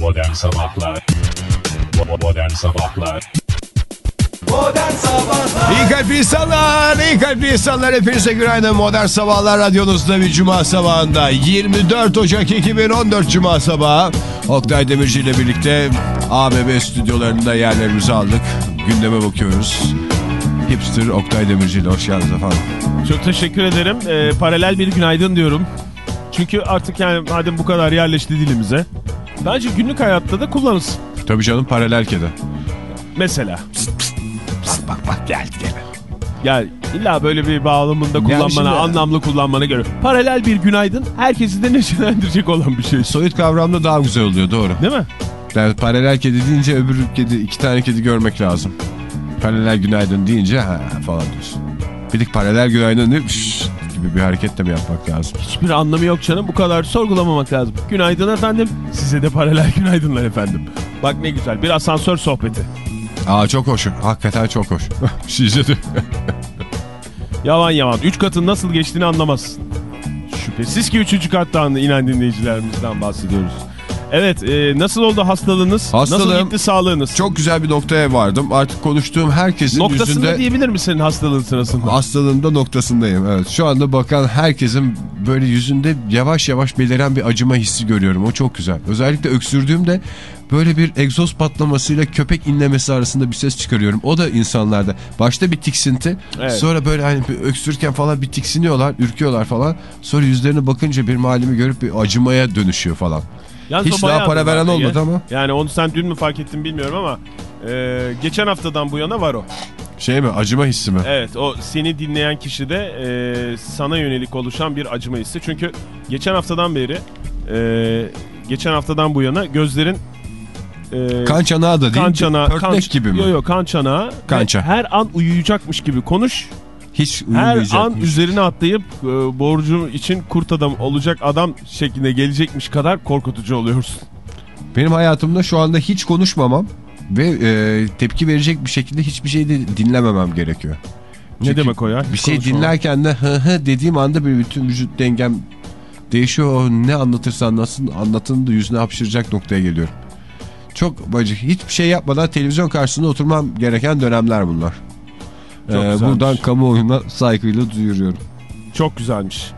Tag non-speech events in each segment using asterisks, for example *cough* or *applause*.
Modern Sabahlar Modern Sabahlar Modern Sabahlar İyi kalp insanlar, iyi kalp insanlar hepinize günaydın. Modern Sabahlar Radyonuzda bir cuma sabahında 24 Ocak 2014 Cuma sabahı Oktay Demirci ile birlikte ABB stüdyolarında yerlerimizi aldık. Gündeme bakıyoruz. Hipster Oktay Demirci ile hoş geldiniz efendim. Çok teşekkür ederim. Ee, paralel bir günaydın diyorum. Çünkü artık yani madem bu kadar yerleşti dilimize. Bence günlük hayatta da kullanılsın. Tabii canım paralel kedi. Mesela. Bak bak bak geldi gene. Yani illa böyle bir bağlamında kullanmana, şimdi- anlamlı kullanmana göre. Paralel bir günaydın herkesi de *laughs* neşelendirecek olan bir şey. Soyut kavramda daha güzel oluyor doğru. Değil mi? Yani paralel kedi deyince öbür kedi iki tane kedi görmek lazım. Paralel günaydın deyince ha falan diyorsun. Bir de paralel günaydın şşş gibi bir hareket de mi yapmak lazım? Hiçbir anlamı yok canım. Bu kadar sorgulamamak lazım. Günaydın efendim. Size de paralel *laughs* günaydınlar efendim. Bak ne güzel. Bir asansör sohbeti. Aa çok hoş. Hakikaten çok hoş. *laughs* Size de. Yavan yavan. Üç katın nasıl geçtiğini anlamazsın. Şüphesiz ki üçüncü kattan inen dinleyicilerimizden bahsediyoruz. Evet e, nasıl oldu hastalığınız? Hastalığım- Nasıl gitti sağlığınız? Çok güzel bir noktaya vardım. Artık konuştuğum herkesin Noktasında yüzünde... diyebilir misin hastalığın sırasında? Hastalığımda noktasındayım. Evet. Şu anda bakan herkesin böyle yüzünde yavaş yavaş beliren bir acıma hissi görüyorum. O çok güzel. Özellikle öksürdüğümde böyle bir egzoz patlamasıyla köpek inlemesi arasında bir ses çıkarıyorum. O da insanlarda. Başta bir tiksinti. Evet. Sonra böyle hani öksürken falan bir tiksiniyorlar, ürküyorlar falan. Sonra yüzlerine bakınca bir halimi görüp bir acımaya dönüşüyor falan. Yalnız Hiç daha para veren zaten olmadı ya. ama. Yani onu sen dün mü fark ettin bilmiyorum ama e, geçen haftadan bu yana var o. Şey mi acıma hissi mi? Evet o seni dinleyen kişide e, sana yönelik oluşan bir acıma hissi. Çünkü geçen haftadan beri e, geçen haftadan bu yana gözlerin e, Kan çanağı da değil. kan çanağı, Pörtlek kan, gibi mi? Yok yok kan çanağı. Kança. Her an uyuyacakmış gibi konuş. Hiç Her an uyumayacakmış. üzerine atlayıp e, borcum için kurt adam olacak adam şeklinde gelecekmiş kadar korkutucu oluyorsun. Benim hayatımda şu anda hiç konuşmamam ve e, tepki verecek bir şekilde hiçbir şey de dinlememem gerekiyor. Ne Çünkü demek o ya? Bir şey Konuşma. dinlerken de hı hı dediğim anda bir bütün vücut dengem değişiyor. Ne anlatırsan nasıl anlatını da yüzüne hapşıracak noktaya geliyorum. Çok acı. Hiçbir şey yapmadan televizyon karşısında oturmam gereken dönemler bunlar. Çok Ee, güzelmiş. buradan kamuoyuna saygıyla duyuruyorum. Çok güzelmiş.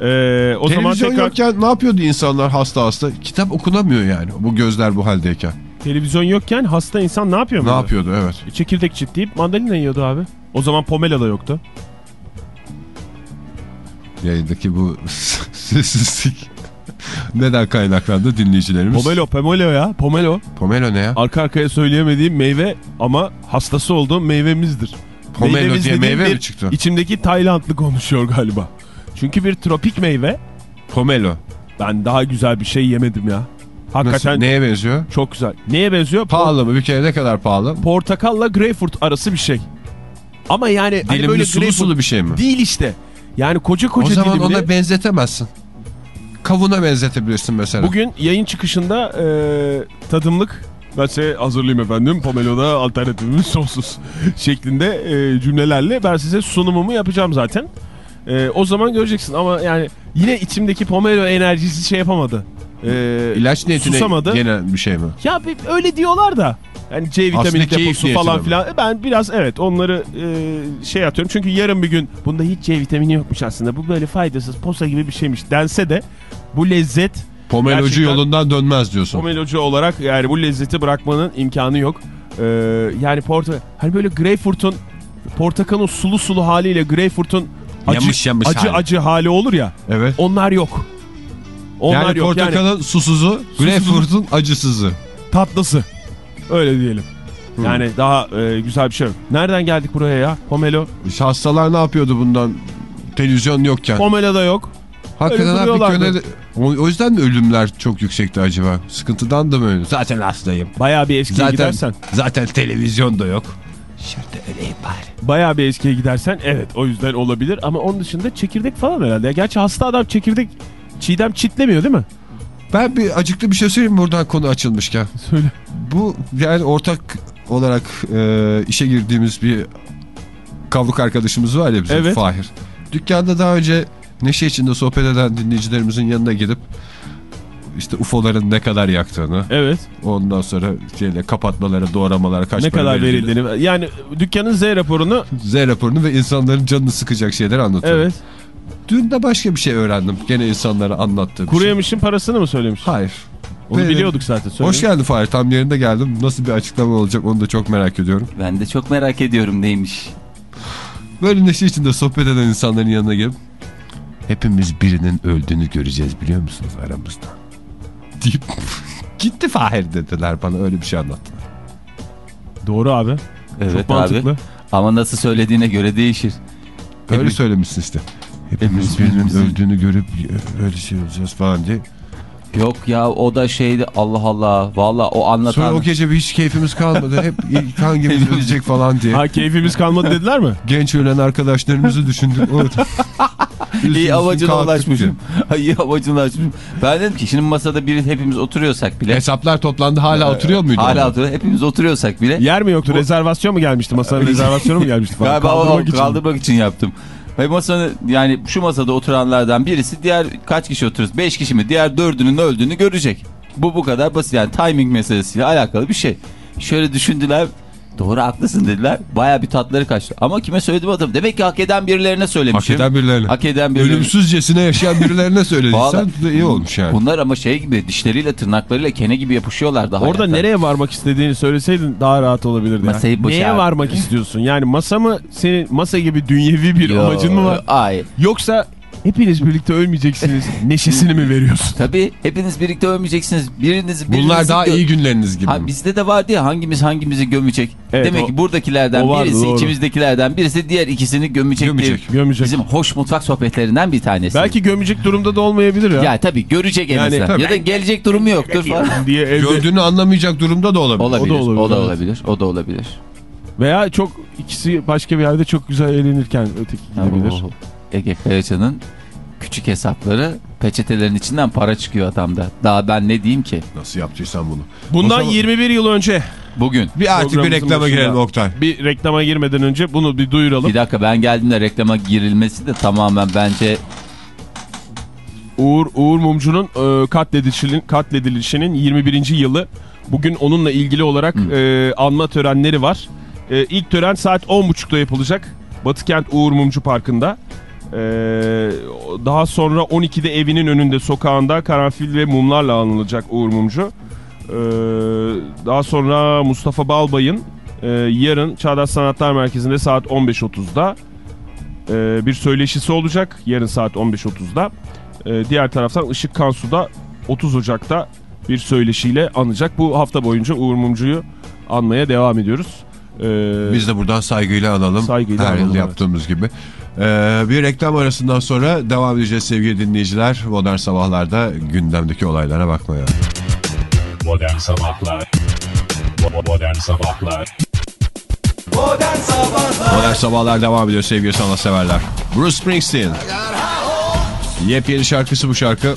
Ee, o zaman televizyon tekrar yokken ne yapıyordu insanlar hasta hasta? Kitap okunamıyor yani bu gözler bu haldeyken. televizyon yokken hasta insan ne yapıyor Ne muydu? yapıyordu evet. E, Çekirdek çitleyip mandalina yiyordu abi. O zaman pomelo da yoktu. Yayındaki bu *laughs* sessizlik *laughs* neden kaynaklandı dinleyicilerimiz? Pomelo, pomelo ya. Pomelo. Pomelo ne ya? Arka arkaya söyleyemediğim meyve ama hastası olduğum meyvemizdir. Pomelo diye meyve bir mi çıktı? İçimdeki Taylandlı konuşuyor galiba. Çünkü bir tropik meyve. Pomelo. Ben daha güzel bir şey yemedim ya. Nasıl, Hakikaten neye benziyor? çok güzel. Neye benziyor? Pahalı mı? Bir kere ne kadar pahalı? Portakalla greyfurt arası bir şey. Ama yani hani Dilimli böyle sulu sulu bir şey mi? Değil işte. Yani koca koca o zaman dilimli. ona benzetemezsin. Kavuna benzetebilirsin mesela. Bugün yayın çıkışında e, tadımlık ben size hazırlayayım efendim. Pomelo'da alternatifimiz sonsuz şeklinde e, cümlelerle ben size sunumumu yapacağım zaten. E, o zaman göreceksin ama yani yine içimdeki pomelo enerjisi şey yapamadı. E, İlaç niyetine susamadı. gelen bir şey mi? Ya bir- öyle diyorlar da. Yani C Aslında vitamini keyif deposu falan filan. Ben biraz evet onları e, şey atıyorum. Çünkü yarın bir gün bunda hiç C vitamini yokmuş aslında. Bu böyle faydasız posa gibi bir şeymiş dense de bu lezzet Pomelocu Gerçekten- yolundan dönmez diyorsun. Pomelocu olarak yani bu lezzeti bırakmanın imkanı yok. Ee, yani porta hani böyle greyfurt'un portakalın sulu sulu haliyle greyfurt'un acı Yamış yamış acı hali. acı hali olur ya. Evet. Onlar yok. Onlar yani yok yani portakalın susuzu, greyfurt'un acısızı. tatlısı. Öyle diyelim. Hmm. Yani daha e, güzel bir şey yok. Nereden geldik buraya ya? Pomelo. İşte hastalar ne yapıyordu bundan televizyon yokken? Pomelo da yok. Hakikaten duruyorlardı. köne- o, yüzden mi ölümler çok yüksekti acaba? Sıkıntıdan da mı öyle? Zaten hastayım. Bayağı bir eskiye Zaten gidersen. zaten televizyon da yok. Şurada öleyim bari. Bayağı bir eskiye gidersen evet o yüzden olabilir. Ama onun dışında çekirdek falan herhalde. Gerçi hasta adam çekirdek çiğdem çitlemiyor değil mi? Ben bir acıklı bir şey söyleyeyim buradan konu açılmışken? Söyle. Bu yani ortak olarak e, işe girdiğimiz bir kavruk arkadaşımız var ya bizim Evet. Fahir. Dükkanda daha önce neşe içinde sohbet eden dinleyicilerimizin yanına gidip işte UFO'ların ne kadar yaktığını Evet. ondan sonra şeyle kapatmalara doğramalara kaç ne kadar verildiğini, verildiğini. Yani dükkanın Z raporunu Z raporunu ve insanların canını sıkacak şeyleri anlatıyor. evet. Dün de başka bir şey öğrendim. Gene insanlara anlattığım Kuru şey. yemişin parasını mı söylemiş? Hayır. Onu Ve- biliyorduk zaten. Hoş söylemiş. geldin Fahir. Tam yerinde geldim. Nasıl bir açıklama olacak onu da çok merak ediyorum. Ben de çok merak ediyorum neymiş. Böyle neşe içinde sohbet eden insanların yanına gelip hepimiz birinin öldüğünü göreceğiz biliyor musunuz aramızda? Deyip *laughs* gitti Fahir dediler bana öyle bir şey anlattılar. Doğru abi. Evet Çok mantıklı. abi. Ama nasıl söylediğine göre değişir. Öyle Hepimiz- söylemişsin işte. Hepimiz Hepimiz birinin öldüğünü görüp öyle şey olacağız falan diye. Yok ya o da şeydi Allah Allah. Valla o Sonra anlatan. o gece bir hiç keyfimiz kalmadı. Hep *laughs* ilk hangimiz ölecek falan diye. Ha keyfimiz kalmadı dediler mi? *laughs* Genç ölen arkadaşlarımızı düşündük. O- *laughs* İyi amacına ulaşmışım. İyi amacına ulaşmışım. Ben dedim ki şimdi masada biri hepimiz oturuyorsak bile. Hesaplar toplandı hala oturuyor muydu? Hala oturuyor. Hepimiz oturuyorsak bile. Yer mi yoktu? Rezervasyon mu gelmişti? Masanın rezervasyonu mu gelmişti falan? Galiba Kaldırmak o için. kaldırmak için yaptım. Ve masanın yani şu masada oturanlardan birisi diğer kaç kişi oturuyoruz? 5 kişi mi? Diğer dördünün öldüğünü görecek. Bu bu kadar basit yani timing meselesiyle alakalı bir şey. Şöyle düşündüler. Doğru haklısın dediler. Baya bir tatları kaçtı. Ama kime söyledim hatırlamıyorum. Demek ki hak eden birilerine Hak söylemişim. eden birilerine. Hak eden birilerine. Ölümsüzcesine yaşayan birilerine söylediysen de iyi olmuş yani. Bunlar ama şey gibi dişleriyle tırnaklarıyla kene gibi yapışıyorlar daha. Orada hayata. nereye varmak istediğini söyleseydin daha rahat olabilirdi. Masayı ya. boşa- Neye varmak istiyorsun? Yani masa mı senin masa gibi dünyevi bir Yo, amacın mı var? Ay. Yoksa hepiniz birlikte ölmeyeceksiniz *laughs* neşesini mi veriyorsun? Tabii hepiniz birlikte ölmeyeceksiniz. Biriniz, birinizi Bunlar daha iyi günleriniz gibi. Ha, bizde de vardı ya hangimiz hangimizi gömecek. Evet, Demek o- ki buradakilerden vardı, birisi doğru. içimizdekilerden birisi diğer ikisini gömecek. Gömecek, diye- gömecek. Bizim hoş mutfak sohbetlerinden bir tanesi. Belki gömecek durumda da olmayabilir ya. Ya tabii görecek en Yani tabii. Ya da gelecek durumu yoktur falan. diye evde. Gördüğünü anlamayacak durumda da olabilir. Olabilir. O da olabilir, O da olabilir. O da olabilir. Veya çok ikisi başka bir yerde çok güzel eğlenirken öteki gidebilir. Ege Kayacan'ın küçük hesapları peçetelerin içinden para çıkıyor adamda. Daha ben ne diyeyim ki? Nasıl yaptıysan bunu. Bundan zaman- 21 yıl önce Bugün. Bir artık bir reklama başında. girelim Oktay. bir reklama girmeden önce bunu bir duyuralım. Bir dakika ben geldiğimde reklama girilmesi de tamamen bence Uğur Uğur Mumcu'nun e, katledilişinin katledilişinin 21. yılı. Bugün onunla ilgili olarak e, anma törenleri var. E, ilk tören saat 10.30'da yapılacak. Batıkent Uğur Mumcu Parkı'nda. E, daha sonra 12'de evinin önünde sokağında karanfil ve mumlarla anılacak Uğur Mumcu. E, daha sonra Mustafa Balbay'ın e, yarın Çağdaş Sanatlar Merkezi'nde saat 15.30'da e, bir söyleşisi olacak. Yarın saat 15.30'da. Ee, diğer taraftan Işık Kansu'da 30 Ocak'ta bir söyleşiyle anacak. Bu hafta boyunca Uğur Mumcu'yu anmaya devam ediyoruz. Ee, Biz de buradan saygıyla analım. Saygıyla Her analım, yıl evet. yaptığımız gibi. Ee, bir reklam arasından sonra devam edeceğiz sevgili dinleyiciler. Modern Sabahlar'da gündemdeki olaylara bakmaya. Modern Sabahlar Modern Sabahlar Modern Sabahlar Modern Sabahlar devam ediyor sevgili sanatseverler. Bruce Springsteen. Yepyeni şarkısı bu şarkı.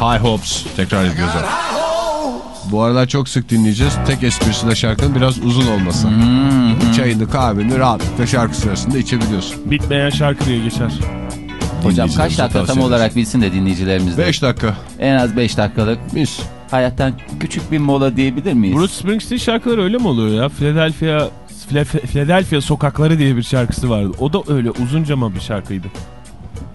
High Hopes. Tekrar ediyoruz. Bu aralar çok sık dinleyeceğiz. Tek esprisi de şarkının biraz uzun olması. Çayını kahveni rahatlıkla şarkı sırasında içebiliyorsun. bitmeyen şarkı diye geçer. hocam kaç dakika tam olarak bilsin de dinleyicilerimiz de. 5 dakika. En az 5 dakikalık Mis. hayattan küçük bir mola diyebilir miyiz? Bruce Springsteen şarkıları öyle mi oluyor ya? Philadelphia, Phila- Philadelphia Sokakları diye bir şarkısı vardı. O da öyle uzunca bir şarkıydı.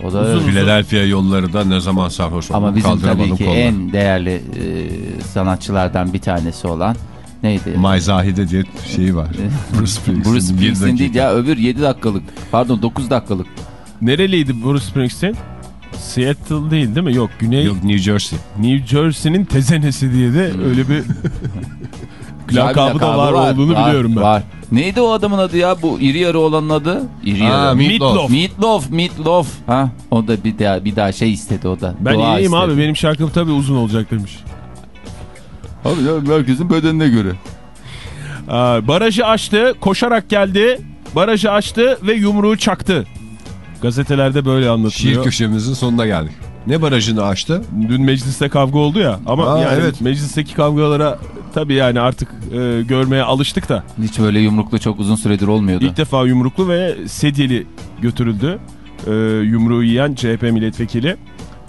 O da. Philadelphia yolları da ne zaman sarhoş oldum Ama bizim tabii ki kolları. en değerli e, sanatçılardan bir tanesi olan neydi? May Zahide diye şeyi var. *laughs* Bruce Springsteen. Bruce Springsteen değil ya öbür 7 dakikalık pardon 9 dakikalık. Nereliydi Bruce Springsteen? Seattle değil değil mi? Yok Güney Yok New Jersey. New Jersey'nin tezenesi diye de öyle bir *laughs* Güzel lakabı da lakabı var, olduğunu var, biliyorum ben. Var. Neydi o adamın adı ya bu iri yarı olanın adı? İri yarı. Meatloaf. Meatloaf, Meatloaf. Ha, o da bir daha bir daha şey istedi o da. Ben Dua iyiyim istedi. abi benim şarkım tabii uzun olacak demiş. Abi ya herkesin bedenine göre. Aa, barajı açtı, koşarak geldi, barajı açtı ve yumruğu çaktı. Gazetelerde böyle Şiir anlatılıyor. köşemizin sonuna geldik. Ne barajını açtı? Dün mecliste kavga oldu ya ama Aa, yani evet. meclisteki kavgalara tabii yani artık e, görmeye alıştık da. Hiç böyle yumruklu çok uzun süredir olmuyordu. İlk defa yumruklu ve sedyeli götürüldü. E, yumruğu yiyen CHP milletvekili.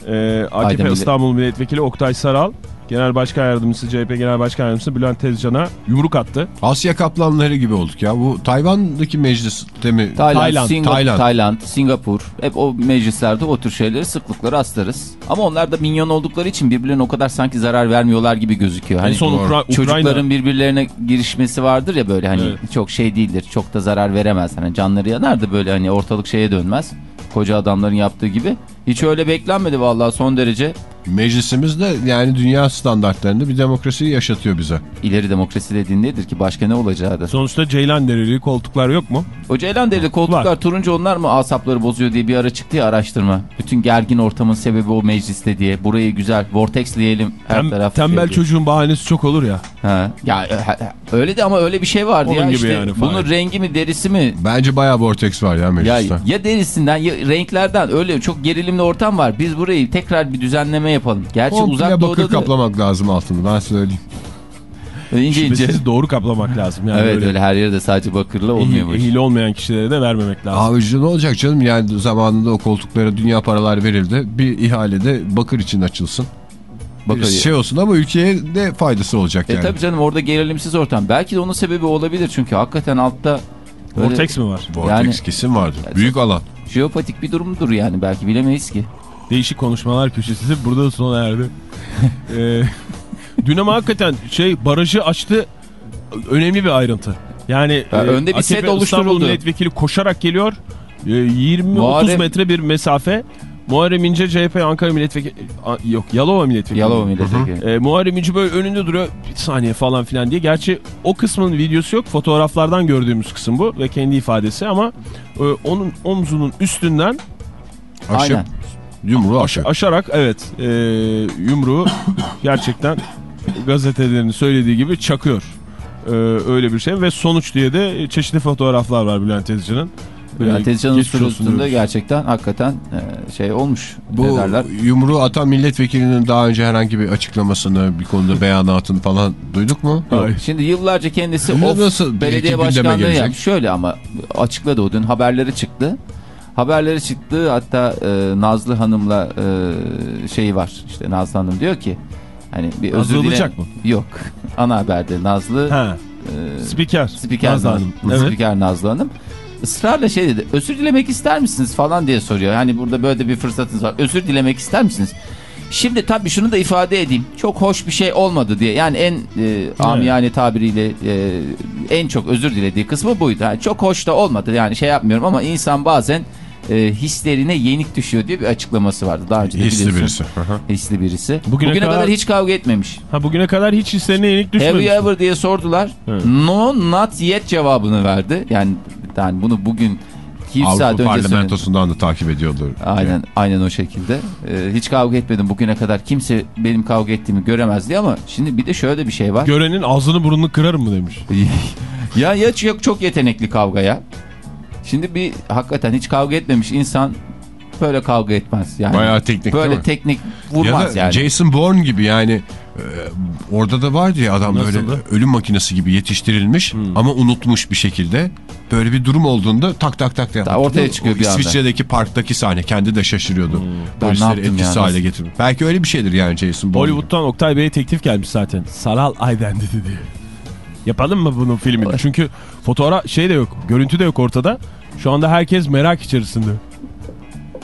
Ee, AKP Aydın Bile- İstanbul Milletvekili Oktay Saral, Genel Başkan Yardımcısı, CHP Genel Başkan Yardımcısı Bülent Tezcan'a yumruk attı. Asya kaplanları gibi olduk ya. Bu Tayvan'daki mecliste mi? Tayland, Tayland, Singapur, Tayland. Tayland. Singapur. Hep o meclislerde o tür şeyleri sıklıkla rastlarız. Ama onlar da minyon oldukları için birbirlerine o kadar sanki zarar vermiyorlar gibi gözüküyor. en Hani son Ukra- Ukrayna çocukların birbirlerine girişmesi vardır ya böyle hani Evet. çok şey değildir. Çok da zarar veremez. Hani canları yanar da böyle hani ortalık şeye dönmez. Koca adamların yaptığı gibi. Hiç öyle beklenmedi vallahi son derece. Meclisimiz de yani dünya standartlarında bir demokrasiyi yaşatıyor bize. ileri demokrasi dediğin nedir ki? Başka ne olacağı da. Sonuçta Ceylan derili koltuklar yok mu? O Ceylan derili koltuklar Var. turuncu onlar mı asapları bozuyor diye bir ara çıktı ya araştırma. Bütün gergin ortamın sebebi o mecliste diye. Burayı güzel vortexleyelim her Tem- taraf. tembel şey diye. çocuğun bahanesi çok olur ya. Ha. Ya e, öyle de ama öyle bir şey vardı Onun ya gibi işte. yani falan. bunun rengi mi derisi mi? Bence bayağı vortex var ya Ya, mecliste. ya derisinden ya renklerden öyle çok gerilimli ortam var. Biz burayı tekrar bir düzenleme yapalım. Gerçi Komple uzak bakır doğuda da kaplamak lazım altını ben söyleyeyim. ince ince. Doğru kaplamak lazım. Yani Evet öyle öyle her yerde sadece bakırla olmuyormuş. ehil olmayan kişilere de vermemek lazım. Abi ne olacak canım yani zamanında o koltuklara dünya paralar verildi. Bir ihalede bakır için açılsın. Bakır. Şey olsun ama ülkeye de faydası olacak E yani. tabii canım orada gerilimsiz ortam. Belki de onun sebebi olabilir çünkü hakikaten altta böyle Vortex mi var? Vortex Yani- kesin vardır. Yani Büyük alan. Jeopatik bir durumdur yani belki bilemeyiz ki. Değişik konuşmalar köşesi *laughs* burada sona erdi. *laughs* ee, dün ama hakikaten şey barajı açtı önemli bir ayrıntı. Yani Ya e, önde bir AKP set İstanbul oluşturuldu. milletvekili koşarak geliyor. E, 20-30 Muharrem- metre bir mesafe. Muharrem İnce CHP Ankara milletvekili yok Yalova milletvekili. Yalova milletvekili. E, Muharrem İnce böyle önünde duruyor bir saniye falan filan diye. Gerçi o kısmın videosu yok. Fotoğraflardan gördüğümüz kısım bu ve kendi ifadesi ama e, onun omzunun üstünden Aşık. Aynen. Yumruğu aşık. aşarak evet e, yumruğu *coughs* gerçekten gazetelerin söylediği gibi çakıyor. E, öyle bir şey ve sonuç diye de çeşitli fotoğraflar var Bülent Tezcan'ın. Bülent Tezcan'ın diyoruz. gerçekten hakikaten e, şey olmuş. Bu derler? yumruğu atan milletvekilinin daha önce herhangi bir açıklamasını, bir konuda beyanatını falan duyduk mu? Hayır. Şimdi yıllarca kendisi of nasıl belediye başkanlığı yapmış. Şöyle ama açıkladı o dün haberleri çıktı. Haberleri çıktı hatta e, Nazlı Hanım'la e, şeyi var işte Nazlı Hanım diyor ki hani bir özür Nazlı dile- Ilıcak mı? Yok *laughs* ana haberde Nazlı Ha, e, spiker. spiker Nazlı Nazlı, Hanım. Evet. spiker Nazlı Hanım ısrarla şey dedi özür dilemek ister misiniz falan diye soruyor. Hani burada böyle bir fırsatınız var özür dilemek ister misiniz? Şimdi tabii şunu da ifade edeyim. Çok hoş bir şey olmadı diye. Yani en e, amiyane tabiriyle e, en çok özür dilediği kısmı buydu. Yani çok hoş da olmadı. Yani şey yapmıyorum ama insan bazen e, hislerine yenik düşüyor diye bir açıklaması vardı. Daha önce de Hisli biliyorsun. birisi. Hisli birisi. Bugüne Bugüne, kadar... kadar- hiç kavga etmemiş. Ha bugüne kadar hiç hislerine yenik Have düşmemiş. you ever diye sordular. Evet. No not yet cevabını verdi. Yani, yani bunu bugün 2 saat Avrupa önce parlamentosundan da takip ediyordur. Aynen, aynen o şekilde. Ee, hiç kavga etmedim bugüne kadar. Kimse benim kavga ettiğimi göremezdi ama şimdi bir de şöyle bir şey var. Görenin ağzını burnunu kırarım mı demiş. *laughs* ya ya çok, çok yetenekli kavgaya. Şimdi bir hakikaten hiç kavga etmemiş insan böyle kavga etmez. Yani Bayağı teknik Böyle teknik Ya vurmaz da yani. Jason Bourne gibi yani e, orada da vardı ya adam Nasıldı? böyle ölüm makinesi gibi yetiştirilmiş ama unutmuş bir şekilde. Böyle bir durum olduğunda tak tak tak tak. Daha ortaya çıkıyor O bir anda. İsviçre'deki parktaki sahne kendi de şaşırıyordu. Ben ne Polisleri yaptım etkisiz ya, hale nasıl- getirmiş. Belki öyle bir şeydir yani Jason Bourne. Hollywood'dan Oktay Bey'e teklif gelmiş zaten. Saral Identity diye. Yapalım mı bunun filmini? Çünkü fotoğraf şey de yok. Görüntü de yok ortada. Şu anda herkes merak içerisinde.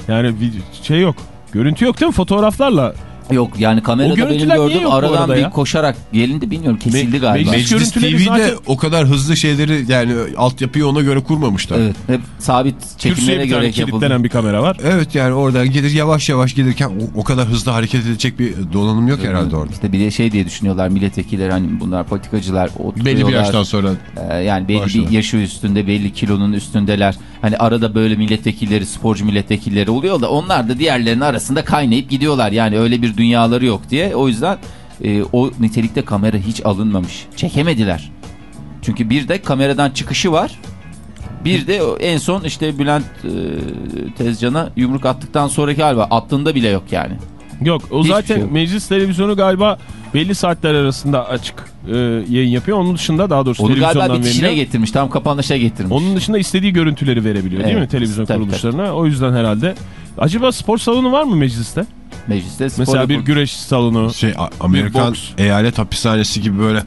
Yani şey yok. Görüntü yok değil mi? Fotoğraflarla. Yok yani kamerada benim bu aradan arada bir ya? koşarak gelindi bilmiyorum kesildi Me- galiba. meclis- TV'de zaten- o kadar hızlı şeyleri yani altyapıyı ona göre kurmamışlar. Evet. Evet hep sabit çekimlere göre yapıldı. kilitlenen bir kamera var. yani oradan gelir yavaş yavaş gelirken o, o kadar hızlı hareket edecek bir donanım yok herhalde orada. İşte bir de şey diye düşünüyorlar milletvekilleri hani bunlar politikacılar. Belli bir yaştan sonra Ee, yani belli Başlar. bir yaşı üstünde belli kilonun üstündeler. Hani arada böyle milletvekilleri sporcu milletvekilleri oluyor da onlar da diğerlerinin arasında kaynayıp gidiyorlar. Yani öyle bir dünyaları yok diye. O yüzden e, o nitelikte kamera hiç alınmamış. Çekemediler. Çünkü bir de kameradan çıkışı var. Bir de en son işte Bülent e, Tezcan'a yumruk attıktan sonraki hal var. Attığında bile yok yani. Yok o Hiçbir zaten şey yok. meclis televizyonu galiba belli saatler arasında açık e, yayın yapıyor. Onun dışında daha doğrusu Onu galiba televizyondan bitişine veriliyor. getirmiş. Tam kapanışa getirmiş. Onun dışında istediği görüntüleri verebiliyor değil Evet, mi televizyon tabii, kuruluşlarına? O yüzden herhalde. Acaba spor salonu var mı mecliste? Mecliste spor Mesela bir güreş salonu. Şey Amerikan eyalet hapishanesi gibi böyle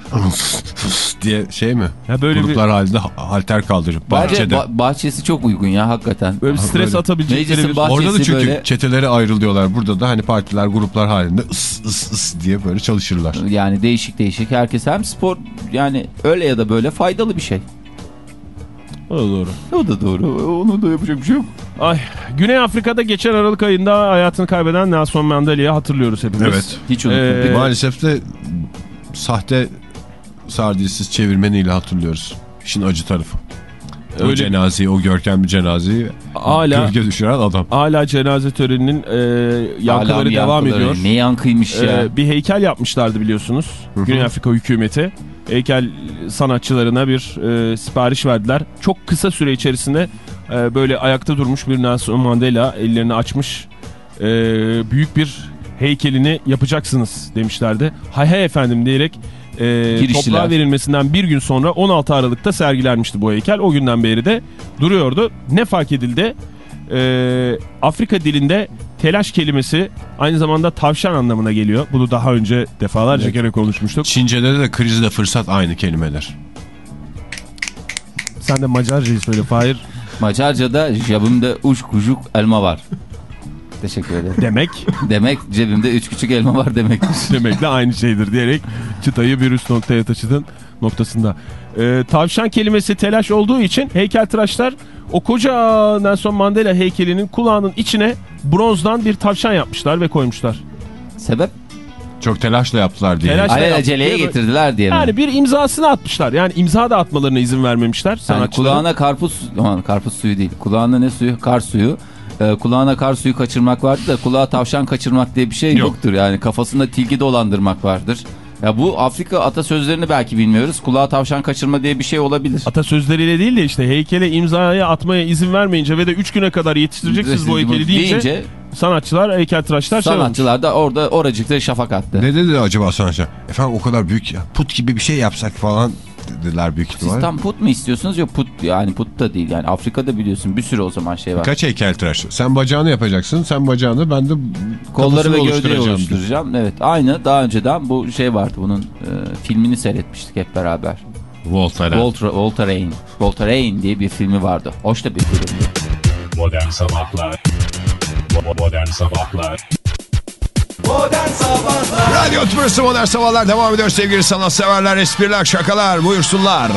diye şey mi? Ya böyle bir- Gruplar halinde ha- halter kaldırıp Bence bahçede. ba- bahçesi çok uygun ya hakikaten. Böyle bir stres böyle. atabilecekleri bir... bah- Orada da çünkü böyle- çetelere ayrılıyorlar. Burada da hani partiler, gruplar halinde ıs ıs ıs diye böyle çalışırlar. Yani değişik değişik herkes hem spor yani öyle ya da böyle faydalı bir şey. O da doğru. O da doğru. Onu da yapacak bir şey yok. Ay, Güney Afrika'da geçen Aralık ayında hayatını kaybeden Nelson Mandala'yı hatırlıyoruz hepimiz. Evet. Hiç unutmadık. Ee, Maalesef de sahte sardilsiz çevirmeniyle hatırlıyoruz. İşin acı tarafı. O Öyle- cenazeyi, o görkemli cenazeyi Hala gölge düşüren adam. hala cenaze töreninin e, yankıları Hala devam yankıları. ediyor. Ne yankıymış ya. Ee, bir heykel yapmışlardı biliyorsunuz. Güney Afrika hükümeti. Heykel sanatçılarına bir e, sipariş verdiler. Çok kısa süre içerisinde e, böyle ayakta durmuş bir Nelson Mandela ellerini açmış. E, büyük bir heykelini yapacaksınız demişlerdi. Hay hay efendim diyerek e, Giriştiler. verilmesinden bir gün sonra 16 Aralık'ta sergilenmişti bu heykel. O günden beri de duruyordu. Ne fark edildi? E, Afrika dilinde telaş kelimesi aynı zamanda tavşan anlamına geliyor. Bunu daha önce defalarca Evet. kere konuşmuştuk. Çince'de de krizle fırsat aynı kelimeler. Sen de Macarcayı söyle Fahir. Macarca'da cebimde uç kucuk elma var. Teşekkür ederim. Demek Demek cebimde üç küçük elma var demektir. *laughs* demekle aynı şeydir diyerek çıtayı bir üst noktaya taşıdın noktasında. Ee, tavşan kelimesi telaş olduğu için heykeltıraşlar o koca Nelson Mandela heykelinin kulağının içine bronzdan bir tavşan yapmışlar ve koymuşlar. Sebep? Çok telaşla yaptılar diye. Yaptı. getirdiler diye? Yani bir imzasını atmışlar. Yani imza da atmalarına izin vermemişler Yani kulağına karpuz, aman karpuz suyu değil. Kulağına ne suyu? Kar suyu. Ee, kulağına kar suyu kaçırmak vardır da kulağa tavşan kaçırmak diye bir şey Yok. yoktur. Yani kafasında tilki dolandırmak vardır. Ya bu Afrika atasözlerini belki bilmiyoruz. Kulağa tavşan kaçırma diye bir şey olabilir. Atasözleriyle değil de işte heykele imzaya atmaya izin vermeyince ve de 3 güne kadar yetiştireceksiniz bu heykeli deyince, sanatçılar, heykeltıraşlar şey sanatçılar da orada oracıkta şafak attı. Ne dedi acaba sanatçı? Efendim o kadar büyük ya. Put gibi bir şey yapsak falan dediler büyük Siz ihtimal. tam put mu istiyorsunuz? Yok put yani put da değil. Yani Afrika'da biliyorsun bir sürü o zaman şey var. Kaç heykeltıraş? Sen bacağını yapacaksın. Sen bacağını ben de Kolları ve gövdeyi oluşturacağım. Evet aynı daha önceden bu şey vardı bunun e, filmini seyretmiştik hep beraber. Voltaire. Walter, Voltaire. Voltaire diye bir filmi vardı. Hoş da bir filmdi. Modern Sabahlar Modern Sabahlar Modern Sabahlar Radyo Tümrüsü Modern Sabahlar devam ediyor sevgili sanatseverler, espriler, şakalar buyursunlar.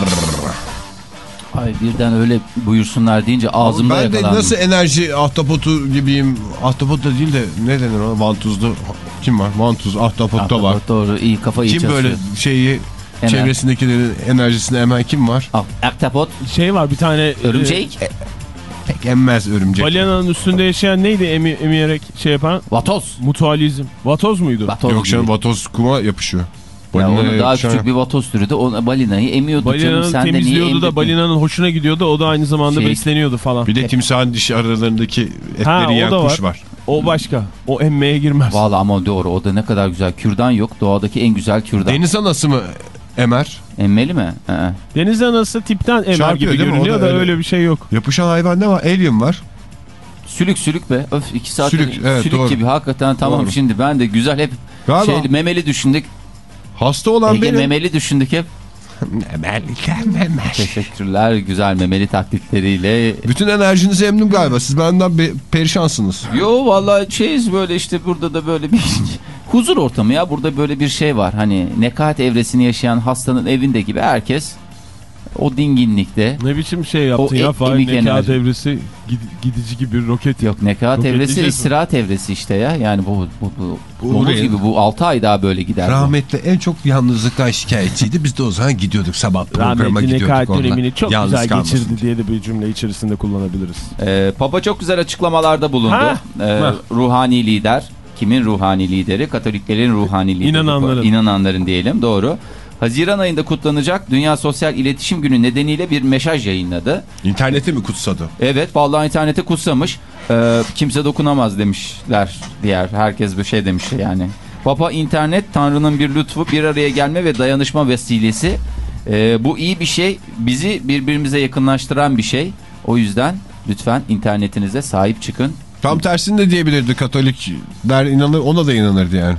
Ay birden öyle buyursunlar deyince ağzımda ben de yakalandım. nasıl enerji ahtapotu gibiyim. Ahtapot da değil de ne denir ona? Vantuzlu. Kim var? Vantuz, ahtapot da var. Doğru iyi kafa iyi Kim çalışıyor. böyle şeyi Hemen. çevresindekilerin enerjisine emen kim var? Ah, Aktapot, Şey var bir tane... e, örümcek, Pek emmez örümcek. Balinanın üstünde yaşayan neydi emi, emiyerek şey yapan? vatoz. Mutualizm. Vatoz muydu? Vatoz Yok canım vatoz kuma yapışıyor. Ya onu daha yapışan- küçük bir vatoz türü de o balinayı emiyordu canım. Balinanın Sen de niye temizliyordu da balinanın hoşuna gidiyordu. O da aynı zamanda Şey- besleniyordu falan. Bir de timsahın dişi aralarındaki etleri Ha, o yiyen da kuş var. var. O başka. O emmeye girmez. Valla ama doğru o da ne kadar güzel. Kürdan yok. Doğadaki en güzel kürdan. Deniz anası mı emer? Emmeli mi? Hı. Deniz anası tipten emer Çarpıyor gibi görünüyor da da öyle. öyle bir şey yok. Yapışan hayvan ne var? Alien var. Sülük sülük be. Öf iki saat Sülük, evet, sülük doğru. gibi hakikaten tamam Doğru. şimdi ben de güzel hep Galiba şey memeli düşündük. hasta olan Ege benim. memeli düşündük hep. Memelikler memer. Teşekkürler güzel memeli taklitleriyle. Bütün enerjinizi emdim galiba. Siz benden be- perişansınız. Yo vallahi şeyiz böyle işte burada da böyle bir huzur ortamı ya. Burada böyle bir şey var. Hani nekaat evresini yaşayan hastanın evinde gibi herkes o dinginlikte. Ne biçim şey yaptın ya e- Fahir enerji. evresi gid- gidici gibi bir roket. Yok nekaat Roket evresi diyeceğiz mi? istirahat evresi işte ya. Yani bu bu bu, Bu domuz gibi bu 6 ay daha böyle gider. bu. Rahmetli en çok yalnızlıktan şikayetçiydi. Biz de o zaman gidiyorduk sabah *laughs* programa Rahmetli gidiyorduk Nekat onunla. dönemini çok Yalnız güzel kalmasın geçirdi diye. diye de bir cümle içerisinde kullanabiliriz. Ee, Papa çok güzel açıklamalarda bulundu. Ha? Ee, Ha. ruhani lider. Kimin ruhani lideri? Katoliklerin ruhani lideri. İnananların. İnananların diyelim doğru. Haziran ayında kutlanacak Dünya Sosyal İletişim Günü nedeniyle bir mesaj yayınladı. İnterneti mi kutsadı? Evet vallahi internete kutsamış. Ee, kimse dokunamaz demişler diğer. Herkes bir şey demiş yani. Papa internet Tanrı'nın bir lütfu, bir araya gelme ve dayanışma vesilesi. Ee, bu iyi bir şey. Bizi birbirimize yakınlaştıran bir şey. O yüzden lütfen internetinize sahip çıkın. Tam tersini de diyebilirdi Katolikler inanır ona da inanırdı yani.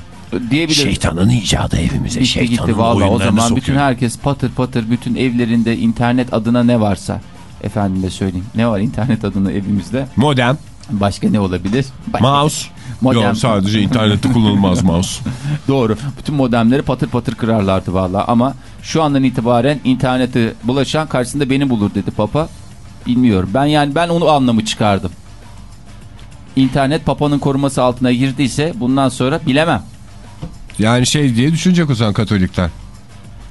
Diyebilir. Şeytanın icadı evimize Gitti gitti valla o zaman bütün herkes patır patır bütün evlerinde internet adına ne varsa efendim de söyleyeyim. Ne var internet adına evimizde? Modem, Başka ne olabilir? Başka- mouse. *laughs* Modem. Yok sadece internette kullanılmaz mouse. *laughs* Doğru. Bütün modemleri patır patır kırarlardı valla ama şu andan itibaren internete bulaşan karşısında beni bulur dedi papa. Bilmiyorum. Ben yani ben onu anlamı çıkardım. İnternet papanın koruması altına girdiyse bundan sonra bilemem. Yani şey diye düşünecek o zaman Katolikler.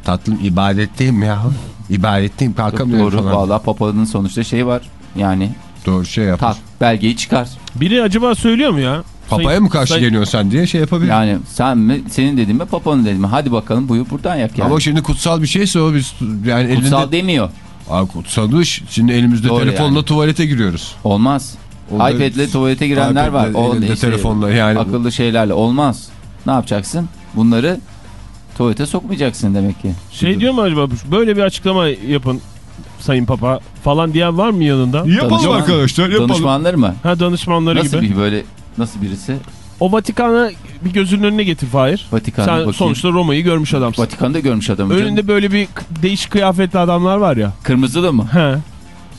Tatlım ibadetteyim ya. İbadetteyim kalkamıyorum doğru. falan. Valla papanın sonuçta şeyi var. Yani Doğru şey yap. tak belgeyi çıkar. Biri acaba söylüyor mu ya? Papaya Sayın- mı karşı Sayın- geliyorsun sen diye şey yapabilir. Yani sen mi senin dediğin mi papanın dediğin mi? Hadi bakalım buyur buradan yak yani. Ama şimdi kutsal bir şeyse o biz yani Kutsal elinde... demiyor. Aa, kutsal iş. Şimdi elimizde Doğru telefonla yani. tuvalete giriyoruz. Olmaz. O da- iPad'le tuvalete girenler var. O elinde işte telefonla yani. Akıllı şeylerle olmaz. Ne yapacaksın? Bunları tuvalete sokmayacaksın demek ki. Şey diyor mu acaba böyle bir açıklama yapın Sayın Papa falan diyen var mı yanında? Yapalım Danışman- arkadaşlar yapalım. Danışmanları mı? Ha danışmanları Nasıl gibi. bir böyle nasıl birisi? O Vatikan'a bir gözünün önüne getir Fahir. Vatikan'a Sen bakayım. sonuçta Roma'yı görmüş adamsın. Vatikan'da görmüş adamı. canım. Önünde böyle bir değişik kıyafetli adamlar var ya. Kırmızılı mı? He.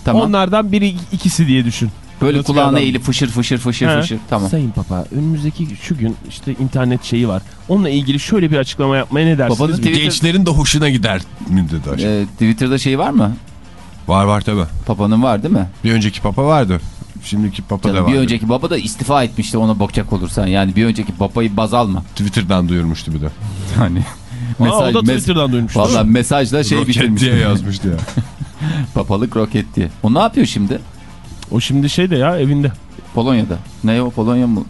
Tamam. Onlardan biri ikisi diye düşün. Böyle Vatikan kulağına eğilip fışır fışır fışır He. fışır. Tamam. Sayın Papa önümüzdeki şu gün işte internet şeyi var. Onunla ilgili şöyle bir açıklama yapmaya ne dersiniz? Babanın Twitter- Gençlerin de hoşuna gider mi dedi acaba? Ee, Twitter'da şey var mı? Var var tabi. Papanın var değil mi? Bir önceki papa vardı. Şimdiki papa da Canım, var. bir önceki baba da istifa etmişti ona bakacak olursan. Yani bir önceki babayı baz alma. Twitter'dan duyurmuştu bir de. *laughs* Hani Aa, o da Twitter'dan duymuştu. Valla mesajla şey Roket diye yazmıştı ya. *laughs* Papalık roket diye. O ne yapıyor şimdi? O şimdi şey de ya evinde. Polonya'da. Ne o Polonya mı?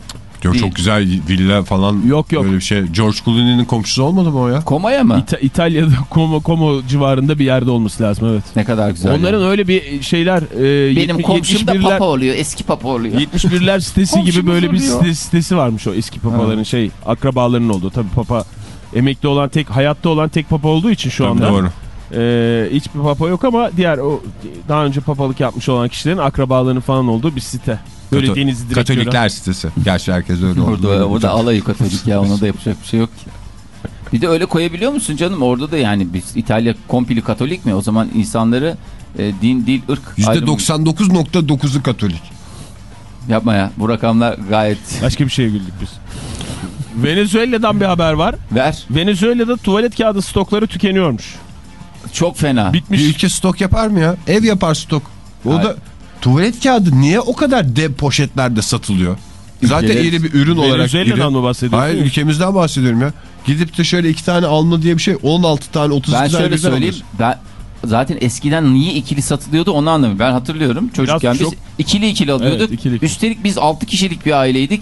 Yok Değil. çok güzel villa falan. Yok, yok. Böyle bir şey. George Clooney'nin komşusu olmadı mı o ya? Komaya mı? İta- İtalya'da *laughs* Como, Como civarında bir yerde olması lazım evet. Ne kadar güzel. Onların yani. öyle bir şeyler e, Benim komşum da 71'ler papa oluyor. Eski papa oluyor. 71'ler *laughs* sitesi gibi böyle bir oluyor. site- sitesi varmış o eski papaların şey akrabalarının olduğu. Tabii papa emekli olan tek hayatta olan tek papa olduğu için şu anda Doğru. E, hiçbir papa yok ama diğer o daha önce papalık yapmış olan kişilerin akrabalarının falan olduğu bir site. Böyle Kato- denizi direkt gören. Katolikler sitesi. Gerçi herkes öyle oldu. Orada, orada alayı katolik ya ona da yapacak bir şey yok ki. Bir de öyle koyabiliyor musun canım? Orada da yani biz İtalya kompili katolik mi? O zaman insanları e, din, dil, ırk ayrımı- %99.9'u Katolik. Yapma ya. Bu rakamlar gayet Başka bir şeye güldük biz. Venezuela'dan bir haber var. ver. Venezuela'da tuvalet kağıdı stokları tükeniyormuş. Çok fena. Bitmiş. Bir ülke stok yapar mı ya? Ev yapar stok. O Hayır. da tuvalet kağıdı niye o kadar dev poşetlerde satılıyor? Zaten Ülkeler- iri bir ürün olarak Venezuela'dan mı bahsediyorsun? Hayır ülkemizden bahsediyorum ya. Gidip de şöyle iki tane alma diye bir şey 16 tane 32 Ben tane şöyle birden söyleyeyim. Ben zaten eskiden niye ikili satılıyordu onu anlamıyorum. Ben hatırlıyorum. Çocukken biz çok- ikili ikili alıyorduk. Evet, ikili ikili. Üstelik biz 6 kişilik bir aileydik.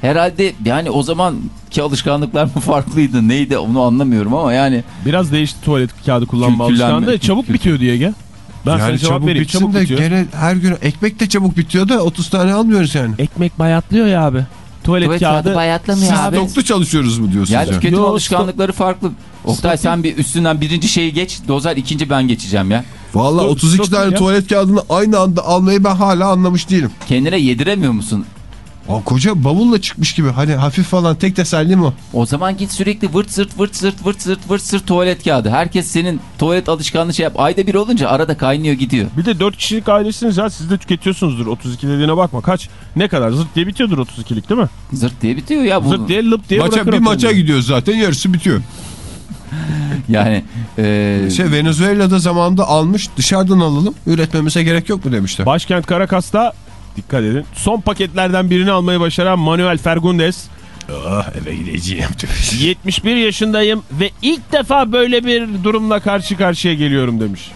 Herhalde yani o zamanki alışkanlıklar mı farklıydı neydi onu anlamıyorum ama yani Biraz değişti tuvalet kağıdı kullanma alışkanlığı. Çabuk bitiyor diye Ege. Ben sana Yani cevap çabuk vereyim. Çabuk de bitiyor. gene her gün ekmek de çabuk bitiyor da 30 tane almıyoruz yani. Ekmek bayatlıyor ya abi. Tuvalet, tuvalet kağıdı. kağıdı bayatlamıyor Siz abi. stoklu çalışıyoruz mu diyorsunuz Yani ya? tüketim Yo, alışkanlıkları farklı. Oktay sen bir üstünden birinci şeyi geç. Dozer ikinci ben geçeceğim ya. Valla Stok- 32 stok tane ya. tuvalet kağıdını aynı anda almayı ben hala anlamış değilim. Kendine yediremiyor musun? Aa, koca bavulla çıkmış gibi hani hafif falan tek tesellim o. O zaman git sürekli vırt zırt vırt zırt vırt zırt vırt zırt tuvalet kağıdı. Herkes senin tuvalet alışkanlığı şey yap. Ayda bir olunca arada kaynıyor gidiyor. Bir de 4 kişilik ailesiniz ya siz de tüketiyorsunuzdur. 32 dediğine bakma kaç. Ne kadar zırt diye bitiyordur 32'lik değil mi? Zırt diye bitiyor ya bu. Zırt diye lıp diye Maça, bırakır bir o maça kendini. gidiyoruz zaten yarısı bitiyor. *laughs* Yani e, Şey Venezuela'da zamanında almış dışarıdan alalım üretmemize gerek yok mu demişler. Başkent Caracas'ta dikkat edin. Son paketlerden birini almayı başaran Manuel Fergundes. Ah eve gideceğim. 71 *laughs* yaşındayım ve ilk defa böyle bir durumla karşı karşıya geliyorum demiş.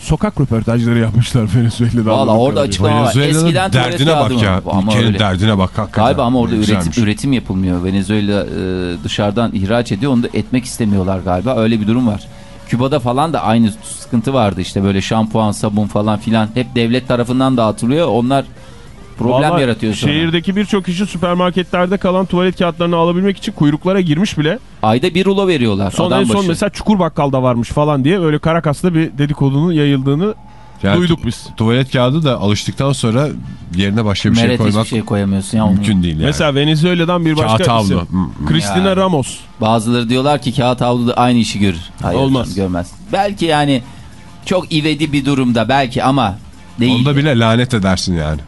Sokak röportajları yapmışlar Venezuela'da. Valla orada açıklama var. Eskiden derdine bak ya. Ama Ülkenin öyle. derdine bak hakikaten. Galiba ama orada üretim, üretim yapılmıyor. Venezuela e, dışarıdan ihraç ediyor. Onu da etmek istemiyorlar galiba. Öyle bir durum var. Küba'da falan da aynı sıkıntı vardı. İşte böyle şampuan, sabun falan filan. Hep devlet tarafından dağıtılıyor. Onlar problem Vallahi yaratıyor sonra. Şehirdeki birçok kişi süpermarketlerde kalan tuvalet kağıtlarını alabilmek için kuyruklara girmiş bile. Ayda bir rulo veriyorlar. Son adam en son başı. mesela Çukur Bakkal'da varmış falan diye öyle Karakas'ta bir dedikodunun yayıldığını Yani Duyduk biz. Tuvalet kağıdı da alıştıktan sonra yerine başka bir şey Meret hiçbir koymak şey koyamıyorsun ya. onu. mümkün değil yani. Mesela Venezuela'dan bir başka Kağıt havlu. isim. Hı, hı. Christina Ya. Ramos. Bazıları diyorlar ki kağıt havlu da aynı işi görür. Hayır, Olmaz. Görmez. Belki yani çok ivedi bir durumda belki ama değil. Onda bile lanet edersin yani.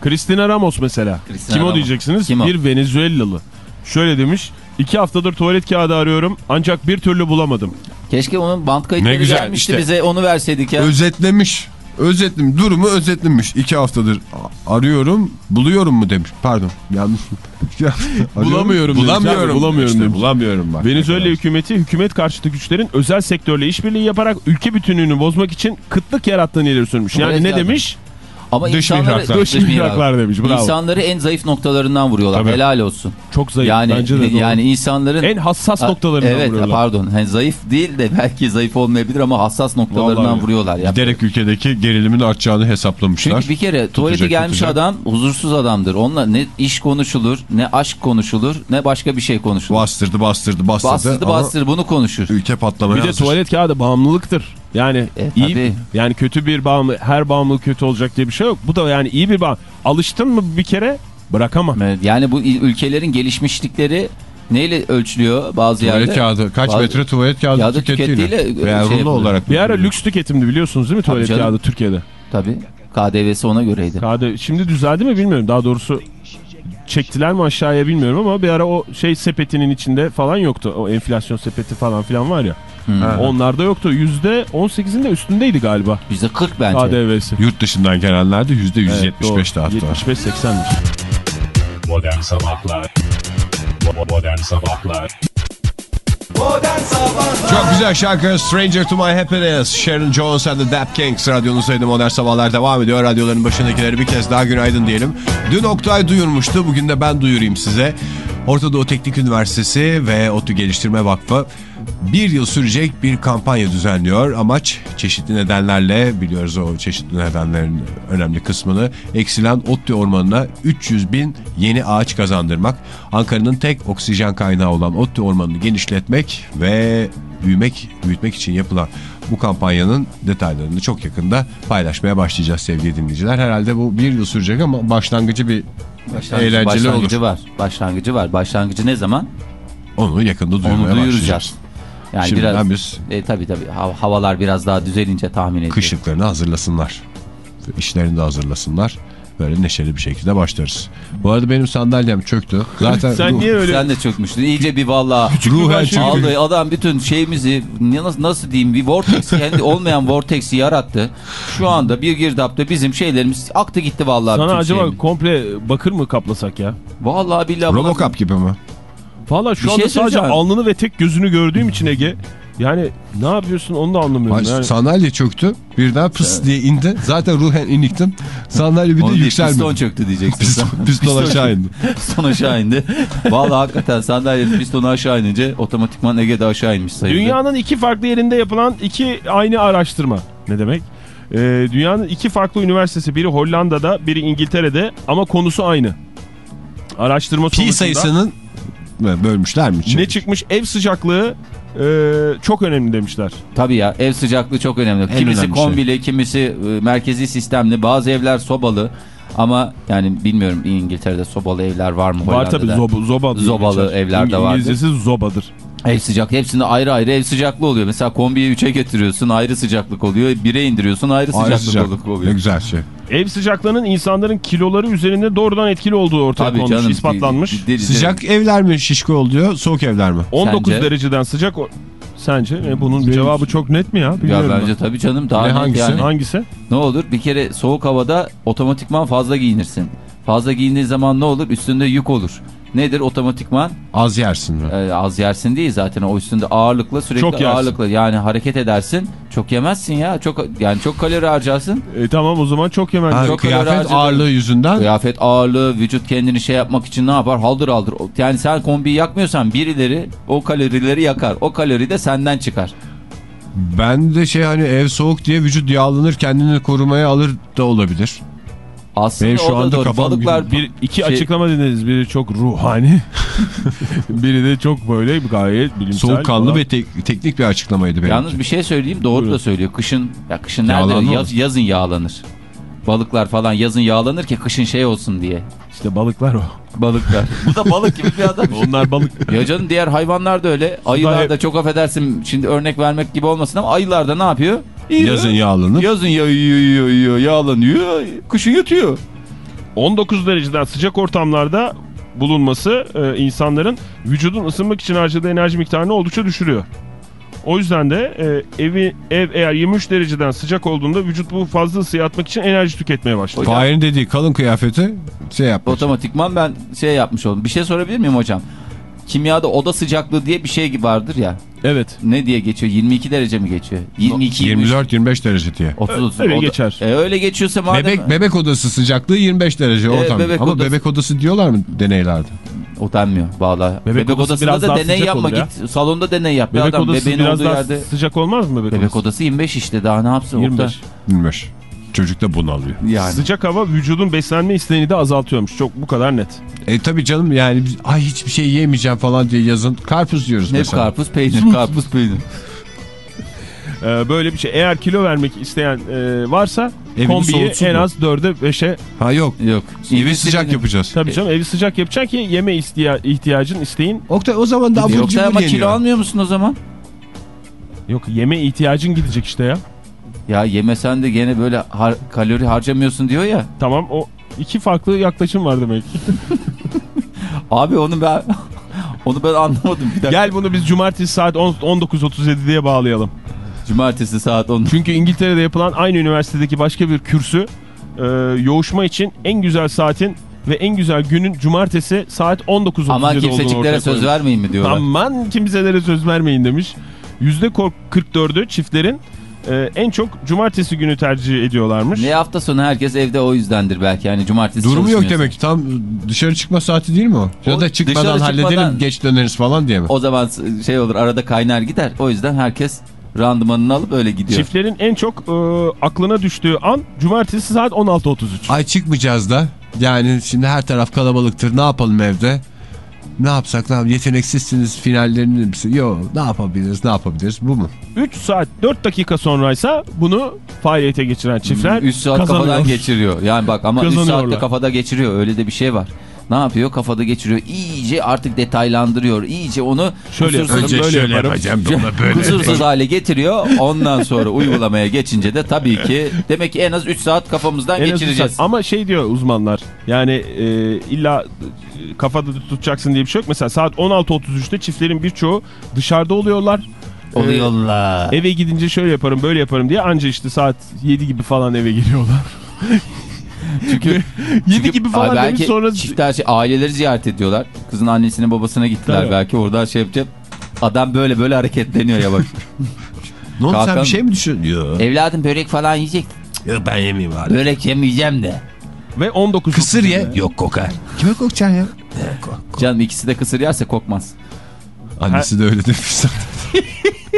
Christina Ramos mesela. Christina Kim o Ramos. diyeceksiniz? Kim o? Bir Venezuelalı. Şöyle demiş. İki haftadır tuvalet kağıdı arıyorum ancak bir türlü bulamadım. Keşke onun bant kayıtları Ne güzel, gelmişti işte. bize onu verseydik ya. Özetlemiş. Özetlim, durumu özetlemiş. İki haftadır arıyorum, buluyorum mu demiş. Pardon, yanlış. Bulamıyorum Bulamıyorum. bulamıyorum İşte demiş. bulamıyorum bak. Venezuela hükümeti hükümet karşıtı güçlerin özel sektörle işbirliği yaparak ülke bütünlüğünü bozmak için kıtlık yarattığını ileri sürmüş. Yani Tuvalet ne kağıdı. demiş? Ama Dış mihraklar. Dış mihraklar demiş. Bravo. İnsanları en zayıf noktalarından vuruyorlar. Tabii. Helal olsun. Çok zayıf. Yani Bence de doğru. yani insanların en hassas Ha, noktalarından evet, vuruyorlar. pardon. Hani zayıf değil de belki zayıf olmayabilir ama hassas noktalarından Vallahi. vuruyorlar ya. Giderek ülkedeki gerilimin artacağını hesaplamışlar. Çünkü bir kere tuvalete Tutacak, gelmiş tutacak. adam huzursuz adamdır. Onunla ne iş konuşulur, ne aşk konuşulur, ne başka bir şey konuşulur. Bastırdı, bastırdı, bastırdı. Bastırdı bastırdı bunu konuşur. Ülke patlamaya Bir de hazır. tuvalet kağıdı bağımlılıktır. Yani E, iyi tabii. yani kötü bir bağımlı her bağımlılık kötü olacak diye bir şey yok. Bu da yani iyi bir bağım. Alıştın mı bir kere bırakamam. Evet, Yani bu ülkelerin gelişmişlikleri neyle ölçülüyor bazı Tuvalet yerde? kağıdı. Kaç Bazı- metre tuvalet kağıdı Kağıdı tükettiğiyle. tükettiğiyle, Veya şey yapılıyor. olarak. Bir ara lüks tüketimdi biliyorsunuz değil mi tuvalet canım. kağıdı Türkiye'de? Tabii. KDV'si ona göreydi. Kağıdı şimdi düzeldi mi bilmiyorum. Daha doğrusu çektiler mi aşağıya bilmiyorum ama bir ara o şey sepetinin içinde falan yoktu. O enflasyon sepeti falan filan var ya. Hmm. Onlarda yoktu. Yüzde 18'in de üstündeydeydi galiba Yüzde 40 bence. KDV'si. Yurt dışından gelenler de %175 Evet, hatta. 75-80'miş. Modern Sabahlar Bo- Modern Sabahlar Modern Sabahlar Çok güzel şarkı Stranger to My Happiness. Sharon Jones and the Dap Kings radyonuzdaydı. Modern Sabahlar devam ediyor. Radyoların başındakileri bir kez daha günaydın diyelim. Dün Oktay duyurmuştu. Bugün de ben duyurayım size. Orta Doğu Teknik Üniversitesi ve ODTÜ Geliştirme Vakfı bir yıl sürecek bir kampanya düzenliyor. Amaç çeşitli nedenlerle biliyoruz o çeşitli nedenlerin önemli kısmını eksilen ODTÜ ormanına 300 bin yeni ağaç kazandırmak. Ankara'nın tek oksijen kaynağı olan ODTÜ ormanını genişletmek ve büyümek, büyütmek için yapılan bu kampanyanın detaylarını çok yakında paylaşmaya başlayacağız sevgili dinleyiciler. Herhalde bu bir yıl sürecek ama başlangıcı bir Başlangıcı, eğlenceli başlangıcı olur. var. Başlangıcı var. Başlangıcı ne zaman? Onu yakında Onu duymaya duyuracağız. başlayacağız. Yani Şimdiden biraz biz e, tabii tabii hav- havalar biraz daha düzelince tahmin ediyorum. kışlıklarını hazırlasınlar. İşlerini de hazırlasınlar. Böyle neşeli bir şekilde başlarız. Bu arada benim sandalyem çöktü. Zaten Sen ruh- niye öyle Sen de çökmüştün. İyice bir valla ruhen aldı adam bütün şeyimizi nasıl, nasıl diyeyim bir vortex kendi olmayan vortex'i yarattı. Şu anda bir girdapta bizim şeylerimiz aktı gitti vallahi. sana acaba şeyimiz. komple bakır mı kaplasak ya? Vallahi billahi. Robocop gibi mi? Valla şu Bir anda şey sadece alnını ve tek gözünü gördüğüm için Ege yani ne yapıyorsun onu da anlamıyorum. Ay, Yani. Sandalye çöktü. Birden pıs diye indi. Zaten ruhen iniktim. Sandalye bir de yükselmedi. piston çöktü diyeceksin. Piston, sen. piston aşağı indi. piston aşağı indi. Vallahi hakikaten sandalyenin pistonu aşağı inince otomatikman Ege'de aşağı inmiş sayılır. Dünyanın iki farklı yerinde yapılan iki aynı araştırma. Ne demek? Ee, dünyanın iki farklı üniversitesi biri Hollanda'da biri İngiltere'de ama konusu aynı. Araştırma Pi sonucunda sayısının bölmüşler mi? ne çıkmış ev sıcaklığı e, çok önemli demişler. Tabii ya ev sıcaklığı çok önemli. En kimisi önemli şey. kombili, kimisi e, merkezi sistemli, bazı evler sobalı. Ama yani bilmiyorum İngiltere'de sobalı evler var mı? Var tabii zoba, zoba Zobalı evler de vardır. İngilizcesi zobadır. Ev sıcak. Hepsinde ayrı ayrı ev sıcaklığı oluyor. Mesela kombiyi 3'e getiriyorsun ayrı sıcaklık oluyor. 1'e indiriyorsun ayrı Ayrı sıcaklık sıcak. oluyor. Ne güzel şey. Ev sıcaklığının insanların kiloları üzerinde doğrudan etkili olduğu ortaya Tabii konmuş, canım. ispatlanmış. Deli- Sıcak evler mi şişko oluyor, soğuk evler mi? 19 Sence? dereceden sıcak Sence? E, bunun Benim- cevabı çok net mi ya? Ya Bilmiyorum bence tabii canım daha Ne, hangisi? yani. ben. Hangisi? Ne olur bir kere soğuk havada otomatikman fazla giyinirsin. Fazla giyindiği zaman ne olur? Üstünde yük olur. Nedir otomatikman? Az yersin mi? Ee, az yersin değil zaten o üstünde ağırlıkla sürekli Çok yersin. ağırlıkla yani hareket edersin. Çok yemezsin ya. Çok yani çok kalori harcarsın. E, tamam o zaman çok yemen. Ha, çok kıyafet ağırlığı yüzünden Kıyafet ağırlığı, vücut kendini şey yapmak için ne yapar? Haldır haldır. Yani sen kombiyi yakmıyorsan birileri o kalorileri yakar. O kalori de senden çıkar. ben de şey hani ev soğuk diye vücut yağlanır kendini korumaya alır da olabilir. Aslında Benim şu anda doğru. kafam balıklar Bir iki Şey- açıklama dinlediniz. Biri çok ruhani. *laughs* Biri de çok böyle gayet bilimsel. Soğukkanlı falan. ve tek- teknik bir açıklamaydı benim. Yalnız bir şey söyleyeyim doğru Buyurun. da söylüyor. Kışın ya kışın nerede yaz, mı? yazın yağlanır. Balıklar falan yazın yağlanır ki kışın şey olsun diye. İşte balıklar o. Balıklar. *laughs* Bu da balık gibi bir adam. Onlar balık. Ya canım diğer hayvanlar da öyle. Ayılar da çok affedersin şimdi örnek vermek gibi olmasın ama ayılar da ne yapıyor? Yazın yağlanır. Yazın yiyor, yağlanıyor, kışın yatıyor. 19 dereceden sıcak ortamlarda bulunması e, insanların vücudun ısınmak için harcadığı enerji miktarını oldukça düşürüyor. O yüzden de e, evi ev eğer 23 dereceden sıcak olduğunda vücut bu fazla ısıyı atmak için enerji tüketmeye başlıyor. Fahir'in dediği kalın kıyafeti şey yapmış. Otomatikman ben şey yapmış oldum. Bir şey sorabilir miyim hocam? Kimyada oda sıcaklığı diye bir şey vardır ya. Evet. Ne diye geçiyor? 22 derece mi geçiyor? 22 23, 24-25 derece diye. 30 30. Öyle O da- geçer. E, öyle geçiyorsa madem Bebek bebek odası sıcaklığı 25 derece ortam. bebek Ama odası- bebek odası diyorlar mı deneylerde? o denmiyor valla. Bebek Bebek, odası odasında biraz da daha deney sıcak yapma olur ya. git. Salonda deney yap. Bir Bebek adam odası biraz daha yerde. sıcak olmaz mı bebek, Bebek odası? odası 25 işte daha ne yapsın? 25. Oktay? 25. Çocuk da bunalıyor. Yani. Sıcak hava vücudun beslenme isteğini de azaltıyormuş. Çok bu kadar net. E tabii canım yani biz, ay hiçbir şey yemeyeceğim falan diye yazın karpuz yiyoruz Ne mesela. karpuz peynir *laughs* karpuz peynir. Ee, böyle bir şey. Eğer kilo vermek isteyen e, varsa Evini kombiyi en az 4'e 5'e Ha yok. Yok. Evi sıcak yapacağız. tabii canım evi sıcak yapacaksın ki yeme istiya, ihtiyacın isteğin Oktay o zaman da abur cubur ama kilo almıyor musun o zaman? yok yeme ihtiyacın gidecek işte ya. Ya yemesen de gene böyle har- kalori harcamıyorsun diyor ya. Tamam o iki farklı yaklaşım var demek. *laughs* Abi onu ben onu ben anlamadım bir dakika. Gel bunu biz cumartesi saat 10 19.37 diye bağlayalım. Cumartesi saat 10. Çünkü İngiltere'de yapılan aynı üniversitedeki başka bir kürsü e, yoğuşma için en güzel saatin ve en güzel günün cumartesi saat 19.37 Aman kimseciklere söz vermeyin mi diyorlar. Aman kimselere söz vermeyin demiş. %44'ü çiftlerin e, en çok cumartesi günü tercih ediyorlarmış. Ne hafta sonu herkes evde o yüzdendir belki yani cumartesi Durumu yok demek ki tam dışarı çıkma saati değil mi o? Ya O da çıkmadan halledelim çıkmadan- geç döneriz falan diye mi? O zaman şey olur arada kaynar gider. O yüzden herkes randımanını alıp öyle gidiyor. Çiftlerin en çok e, aklına düştüğü an cumartesi saat 16.33. Ay çıkmayacağız da. Yani şimdi her taraf kalabalıktır. Ne yapalım evde? Ne yapsak ne yapalım? Yeteneksizsiniz finallerini mi? Yok ne yapabiliriz ne yapabiliriz bu mu? 3 saat 4 dakika sonraysa bunu faaliyete geçiren çiftler 3 saat kazanıyor. kafadan geçiriyor. Yani bak ama 3 Kazanıyorlar. saatte kafada geçiriyor. Öyle de bir şey var. Ne yapıyor? Kafada geçiriyor. İyice artık detaylandırıyor. İyice onu Şöyle kusursuz, önce böyle şöyle yapacağım, *laughs* sonra böyle kusursuz hale getiriyor. Ondan sonra uygulamaya geçince de tabii ki demek ki en az 3 saat kafamızdan En geçireceğiz. saat. Ama şey diyor uzmanlar yani e, illa e, kafada tutacaksın diye bir şey yok. Mesela saat 16.33'te çiftlerin birçoğu dışarıda oluyorlar. E, Oluyorlar. eve gidince şöyle yaparım böyle yaparım diye anca işte saat 7 gibi falan eve geliyorlar. *laughs* *laughs* Çünkü 7 Çünkü gibi falan belki demiş sonra çiftler şey, aileleri ziyaret ediyorlar. Kızın annesine babasına gittiler Tabii. belki oradan şey yapacak. Adam böyle böyle hareketleniyor yavaş. *laughs* Ne oldu sen Kalkan- bir şey mi düşün? Yok. Evladım börek falan yiyecek. Yok ben yemeyeyim abi. Börek yemeyeceğim de. ve 19 Kısır ye. Yok kokar. Kime kokacaksın ya? Canım ikisi de kısır yerse kokmaz. Annesi de öyle demiş zaten. *laughs*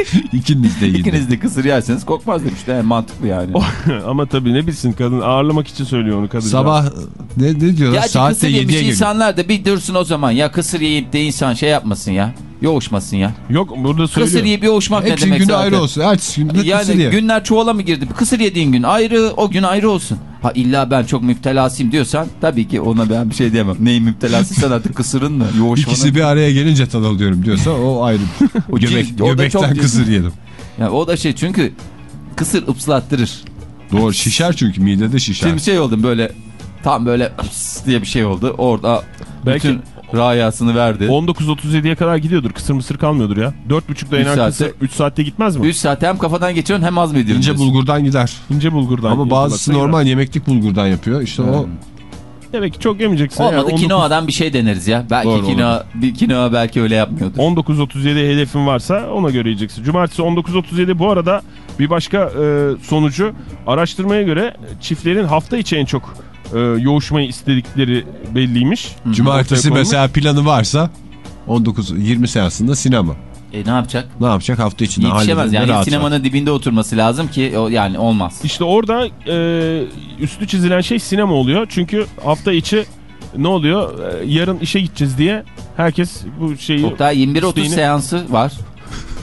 *laughs* İkiniz de iyi. İkiniz de kısır yerseniz kokmaz demişler. Yani mantıklı yani. *laughs* Ama tabii ne bilsin kadın ağırlamak için söylüyor onu kadın. Sabah ne, ne diyorlar? Gerçi Saatte kısır yemiş 7'ye geliyor. insanlar da bir dursun o zaman. Ya kısır yiyip de insan şey yapmasın ya. Yoğuşmasın ya. Yok burada söylüyor. Kısır yiyip yoğuşmak ne Hepsi demek günü zaten? ayrı olsun. Ertesi gün de kısır Yani ye. günler çuvala mı girdi? Kısır yediğin gün ayrı, o gün ayrı olsun. Ha illa ben çok müptelasıyım diyorsan tabii ki ona ben bir şey diyemem. Neyin müptelasıysan artık kısırın mı? Yoğuşmanın. İkisi bir araya gelince tad alıyorum diyorsa o ayrı. *laughs* O Göbek, cin- o da göbekten çok- kısır yedim. Yani o da şey çünkü kısır ıpslattırır. Doğru şişer çünkü midede şişer. Şimdi şey oldum böyle tam böyle ıps diye bir şey oldu. Orada Belki bütün rayasını verdi. 19.37'ye kadar gidiyordur. Kısır mısır kalmıyordur ya. 4.30'da Üç inen saatte- kısır 3 saatte gitmez mi? 3 saat hem kafadan geçiyorsun hem az mı ediyorsun? İnce bulgurdan gider. İnce bulgurdan. Ama bazısı yapılırsa gider. normal yemeklik bulgurdan yapıyor. İşte o Demek ki çok yemeyeceksin. Olmadı Yani 19 kinoadan bir şey deneriz ya. Belki Doğru, kinoa, bir kinoa belki öyle yapmıyordur. 19.37 hedefin varsa ona göre yiyeceksin. Cumartesi 19.37 bu arada bir başka e, sonucu araştırmaya göre çiftlerin hafta içi en çok e, yoğuşmayı istedikleri belliymiş. cumartesi Ortaya konmuş. mesela planı varsa 19-20 seansında sinema. E ne yapacak? Ne yapacak hafta içinde Yetişemez yani rahat rahat. sinemanın dibinde oturması lazım ki o yani olmaz. İşte orada e, üstü çizilen şey sinema oluyor. Çünkü hafta içi ne oluyor? Ee, yarın işe gideceğiz diye herkes bu şeyi Oktay 21.30 isteğini- seansı var.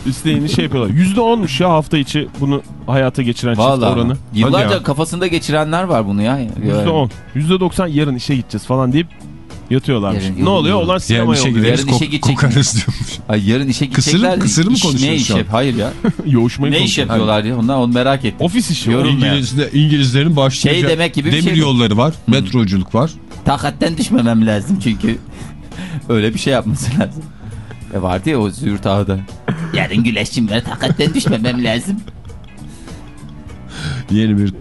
İsteğini şey yapıyorlar. %10'muş ya hafta içi bunu hayata geçiren çift Vallahi. oranı. Yıllarca ya. kafasında geçirenler var bunu ya. %10. %90 yarın işe gideceğiz falan deyip yatıyorlarmış. Yarın- ne oluyor? yarın- Olan sinemaya oluyor. gideriz Yarın işe gidecek. kokarız diyormuş. Ay yarın işe Kısır- gidecekler. kısır mı İş- *laughs* Ne iş şu an? yap? Hayır ya. Yoğuşmayı ne iş yapıyorlar ya? Onlar onu merak ettim. Ofis işi. Yorum Yorum ya. İngilizde, İngilizlerin başlıca Şey demek gibi bir demir şey mi? yolları var, metroculuk var. Takatten düşmemem lazım çünkü *laughs* öyle bir şey yapması lazım. E vardı ya o Züğürt Ağa'da. Yarın güleşçim var takatten düşmemem lazım. Yeni bir